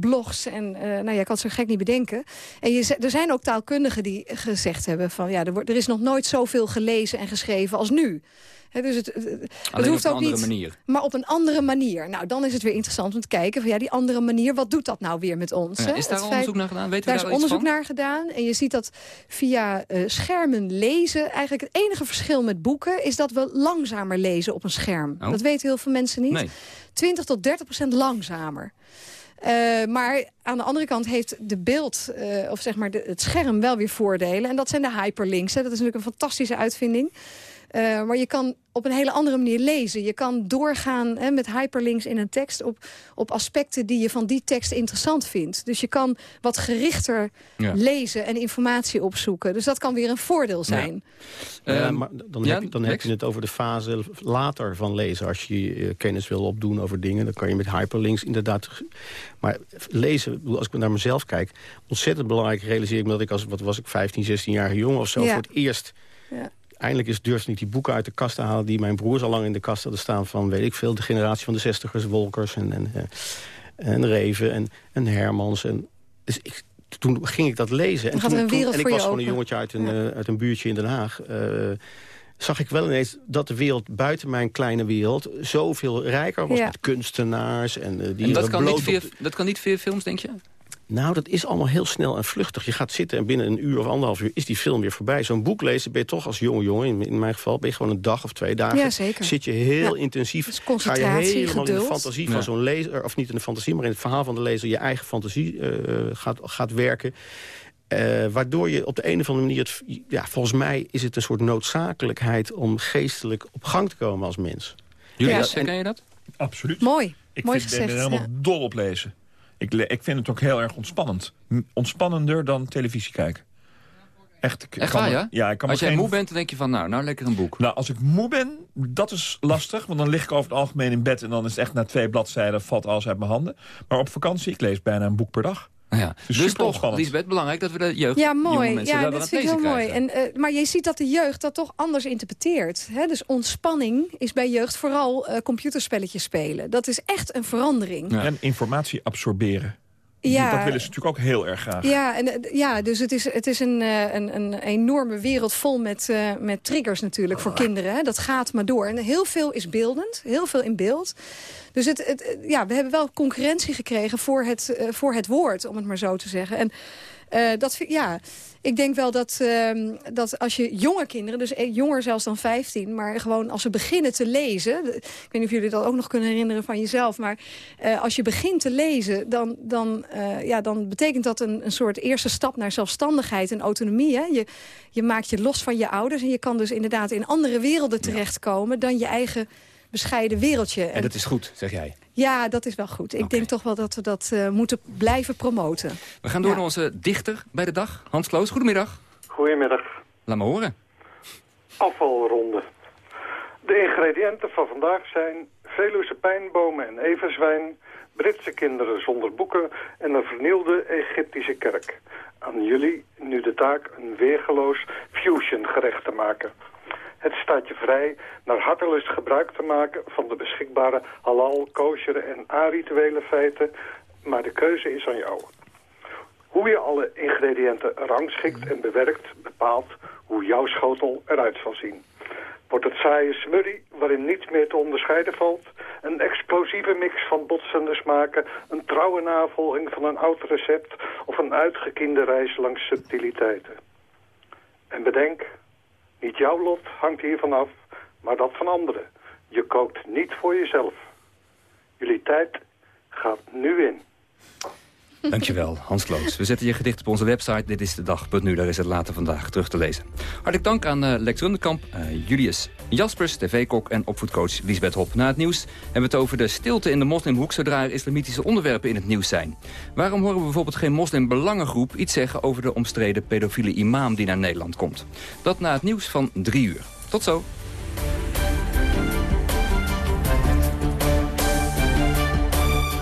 Speaker 17: blogs. En nou ja, ik kan het zo gek niet bedenken. En je, er zijn ook taalkundigen die gezegd hebben... van ja, er, wordt, er is nog nooit zoveel gelezen en geschreven als nu. Dus het, het, hoeft
Speaker 13: op een
Speaker 17: ook
Speaker 13: andere
Speaker 17: niet,
Speaker 13: manier.
Speaker 17: Maar op een andere manier. Nou, dan is het weer interessant om te kijken... van ja, die andere manier, wat doet dat nou weer met ons?
Speaker 13: Ja, is daar
Speaker 17: feit-
Speaker 13: onderzoek naar gedaan? Weten we
Speaker 17: daar is
Speaker 13: daar iets
Speaker 17: onderzoek
Speaker 13: van?
Speaker 17: naar gedaan. En je ziet dat via eh, schermen lezen... eigenlijk het enige verschil met boeken... is dat we langzamer lezen op een scherm.
Speaker 13: Oh.
Speaker 17: Dat weten heel veel mensen niet.
Speaker 13: Nee.
Speaker 17: 20 tot 30 procent langzamer. Eh, maar aan de andere kant heeft de beeld, eh, of zeg maar de, het scherm wel weer voordelen. En dat zijn de hyperlinks. Hè. Dat is natuurlijk een fantastische uitvinding. Uh, maar je kan op een hele andere manier lezen. Je kan doorgaan hè, met hyperlinks in een tekst op, op aspecten die je van die tekst interessant vindt. Dus je kan wat gerichter ja. lezen en informatie opzoeken. Dus dat kan weer een voordeel zijn.
Speaker 16: Ja. Uh, maar dan, heb, je, dan heb je het over de fase later van lezen. Als je uh, kennis wil opdoen over dingen, dan kan je met hyperlinks inderdaad... Maar lezen, als ik naar mezelf kijk, ontzettend belangrijk realiseer ik me dat ik als, wat was ik, 15, 16 jaar jongen of zo, voor het eerst... Ja eindelijk is durfde niet die boeken uit de kast te halen... die mijn broers al lang in de kast hadden staan van, weet ik veel... de generatie van de zestigers, Wolkers en, en, eh, en Reven en, en Hermans. En, dus ik, toen ging ik dat lezen. En, toen,
Speaker 17: een
Speaker 16: toen, en ik was
Speaker 17: gewoon
Speaker 16: een jongetje uit een, ja. uh, uit een buurtje in Den Haag... Uh, zag ik wel ineens dat de wereld buiten mijn kleine wereld... zoveel rijker was ja. met kunstenaars en uh, die
Speaker 13: en dat kan, niet via, dat kan niet via films, denk je?
Speaker 16: Nou, dat is allemaal heel snel en vluchtig. Je gaat zitten en binnen een uur of anderhalf uur is die film weer voorbij. Zo'n boek lezen ben je toch als jonge jongen, in, in, mijn geval... ben je gewoon een dag of twee dagen.
Speaker 17: Ja, zeker.
Speaker 16: Zit je heel ja. intensief.
Speaker 17: Dus concentratie,
Speaker 16: ga je helemaal
Speaker 17: geduld.
Speaker 16: in de fantasie van zo'n lezer... of niet in de fantasie, maar in het verhaal van de lezer... je eigen fantasie uh, gaat, gaat werken. Uh, waardoor je op de een of andere manier... Het, ja, volgens mij is het een soort noodzakelijkheid... om geestelijk op gang te komen als mens.
Speaker 13: Jullie, ja, ken je dat?
Speaker 15: Absoluut.
Speaker 17: Mooi.
Speaker 15: Ik
Speaker 17: Mooi
Speaker 15: vind,
Speaker 17: gezegd,
Speaker 15: ben er helemaal
Speaker 17: ja.
Speaker 15: dol op lezen. Ik, ik, vind het ook heel erg ontspannend. Ontspannender dan televisie kijken. Echt,
Speaker 13: Echt waar, ja?
Speaker 15: ja ik kan
Speaker 13: als jij
Speaker 15: geen...
Speaker 13: moe bent, dan denk je van, nou, nou lekker een boek.
Speaker 15: Nou, als ik moe ben, dat is lastig. Want dan lig ik over het algemeen in bed... en dan is het echt na twee bladzijden, valt alles uit mijn handen. Maar op vakantie, ik lees bijna een boek per dag.
Speaker 13: Ja. Dus, toch, Lisbeth, belangrijk dat we de jeugd,
Speaker 17: ja, mooi.
Speaker 13: mensen
Speaker 17: ja,
Speaker 13: daar
Speaker 17: dat
Speaker 13: aan
Speaker 17: vind ik heel mooi. En, uh, maar je ziet dat de jeugd dat toch anders interpreteert. Hè? Dus ontspanning is bij jeugd vooral uh, computerspelletjes spelen. Dat is echt een verandering.
Speaker 15: Ja. En informatie absorberen.
Speaker 17: Ja,
Speaker 15: dat willen ze natuurlijk ook heel erg graag.
Speaker 17: Ja, en, ja dus het is, het is een, een, een enorme wereld vol met, uh, met triggers natuurlijk voor kinderen. Hè. Dat gaat maar door. En heel veel is beeldend, heel veel in beeld. Dus het, het, ja, we hebben wel concurrentie gekregen voor het, uh, voor het woord, om het maar zo te zeggen. En uh, dat, ja, ik denk wel dat, uh, dat als je jonge kinderen, dus jonger zelfs dan 15... maar gewoon als ze beginnen te lezen... ik weet niet of jullie dat ook nog kunnen herinneren van jezelf... maar uh, als je begint te lezen, dan, dan, uh, ja, dan betekent dat een, een soort eerste stap... naar zelfstandigheid en autonomie. Hè? Je, je maakt je los van je ouders en je kan dus inderdaad in andere werelden terechtkomen... dan je eigen bescheiden wereldje.
Speaker 13: En dat is goed, zeg jij?
Speaker 17: Ja, dat is wel goed. Ik okay. denk toch wel dat we dat uh, moeten blijven promoten.
Speaker 13: We gaan door ja. naar onze dichter bij de dag, Hans Kloos. Goedemiddag.
Speaker 27: Goedemiddag.
Speaker 13: Laat me horen.
Speaker 27: Afvalronde. De ingrediënten van vandaag zijn Veluwse pijnbomen en everzwijn... Britse kinderen zonder boeken en een vernielde Egyptische kerk. Aan jullie nu de taak een weergeloos fusion gerecht te maken... Het staat je vrij naar hartelust gebruik te maken van de beschikbare halal, kosher en a-rituele feiten, maar de keuze is aan jou. Hoe je alle ingrediënten rangschikt en bewerkt bepaalt hoe jouw schotel eruit zal zien. Wordt het saaie smurrie waarin niets meer te onderscheiden valt, een explosieve mix van botsende smaken, een trouwe navolging van een oud recept of een uitgekiende reis langs subtiliteiten. En bedenk, niet jouw lot hangt hiervan af, maar dat van anderen. Je kookt niet voor jezelf. Jullie tijd gaat nu in.
Speaker 13: Dankjewel, Hans Kloos. We zetten je gedicht op onze website. Dit is de dag.nu, daar is het later vandaag terug te lezen. Hartelijk dank aan uh, Lex Rundekamp, uh, Julius Jaspers, tv-kok en opvoedcoach Lisbeth Hop. Na het nieuws hebben we het over de stilte in de moslimhoek... zodra er islamitische onderwerpen in het nieuws zijn. Waarom horen we bijvoorbeeld geen moslimbelangengroep iets zeggen... over de omstreden pedofiele imam die naar Nederland komt? Dat na het nieuws van drie uur. Tot zo.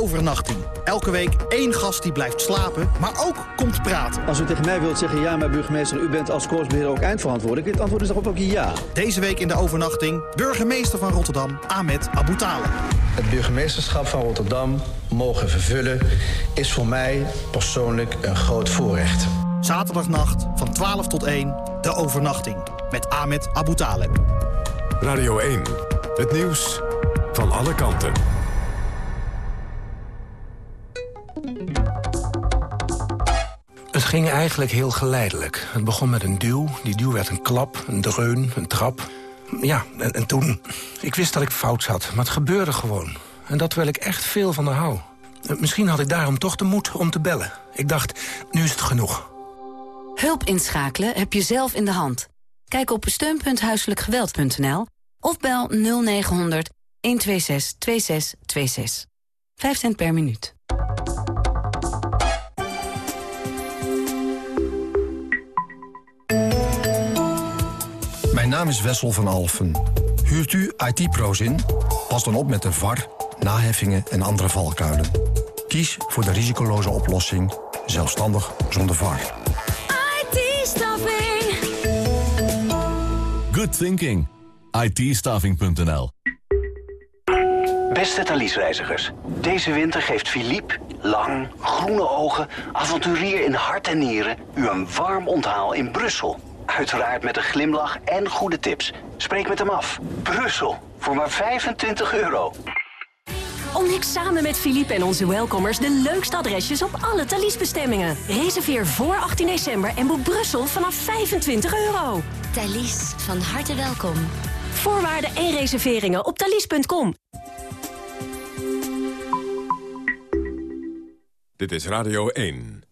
Speaker 28: Overnachting. Elke week één gast die blijft slapen, maar ook komt praten.
Speaker 29: Als u tegen mij wilt zeggen, ja, maar burgemeester, u bent als koersbeheerder ook eindverantwoordelijk. Het antwoord is daarop ook ja.
Speaker 28: Deze week in de overnachting, burgemeester van Rotterdam, Ahmed Abu Taleb.
Speaker 29: Het burgemeesterschap van Rotterdam mogen vervullen is voor mij persoonlijk een groot voorrecht.
Speaker 28: Zaterdagnacht van 12 tot 1, de overnachting. Met Ahmed Abu Taleb.
Speaker 1: Radio 1, het nieuws van alle kanten.
Speaker 24: Ging eigenlijk heel geleidelijk. Het begon met een duw, die duw werd een klap, een dreun, een trap. Ja, en, en toen... Ik wist dat ik fout zat, maar het gebeurde gewoon.
Speaker 30: En dat terwijl ik echt veel van haar hou. Eh, Misschien had ik daarom toch de moed om te bellen. Ik dacht, nu is het genoeg.
Speaker 8: Hulp inschakelen heb je zelf in de hand. Kijk op steun.huiselijkgeweld.nl of bel 0900 126 2626. 5 cent per minuut.
Speaker 28: Mijn naam is Wessel van Alfen. Huurt u IT-pro's in? Pas dan op met de VAR, naheffingen en andere valkuilen. Kies voor de risicoloze oplossing, zelfstandig zonder VAR.
Speaker 31: IT-staffing.
Speaker 32: Good thinking. itstaffing.nl
Speaker 33: Beste Thalys-reizigers, deze winter geeft Philippe, lang, groene ogen, avonturier in hart en nieren, u een warm onthaal in Brussel. Uiteraard met een glimlach en goede tips. Spreek met hem af. Brussel, voor maar 25 euro.
Speaker 31: Ontdek samen met Philippe en onze welkomers de leukste adresjes op alle Thalys-bestemmingen. Reserveer voor 18 december en boek Brussel vanaf 25 euro.
Speaker 34: Thalys, van harte welkom.
Speaker 31: Voorwaarden en reserveringen op thalys.com.
Speaker 1: Dit is Radio 1.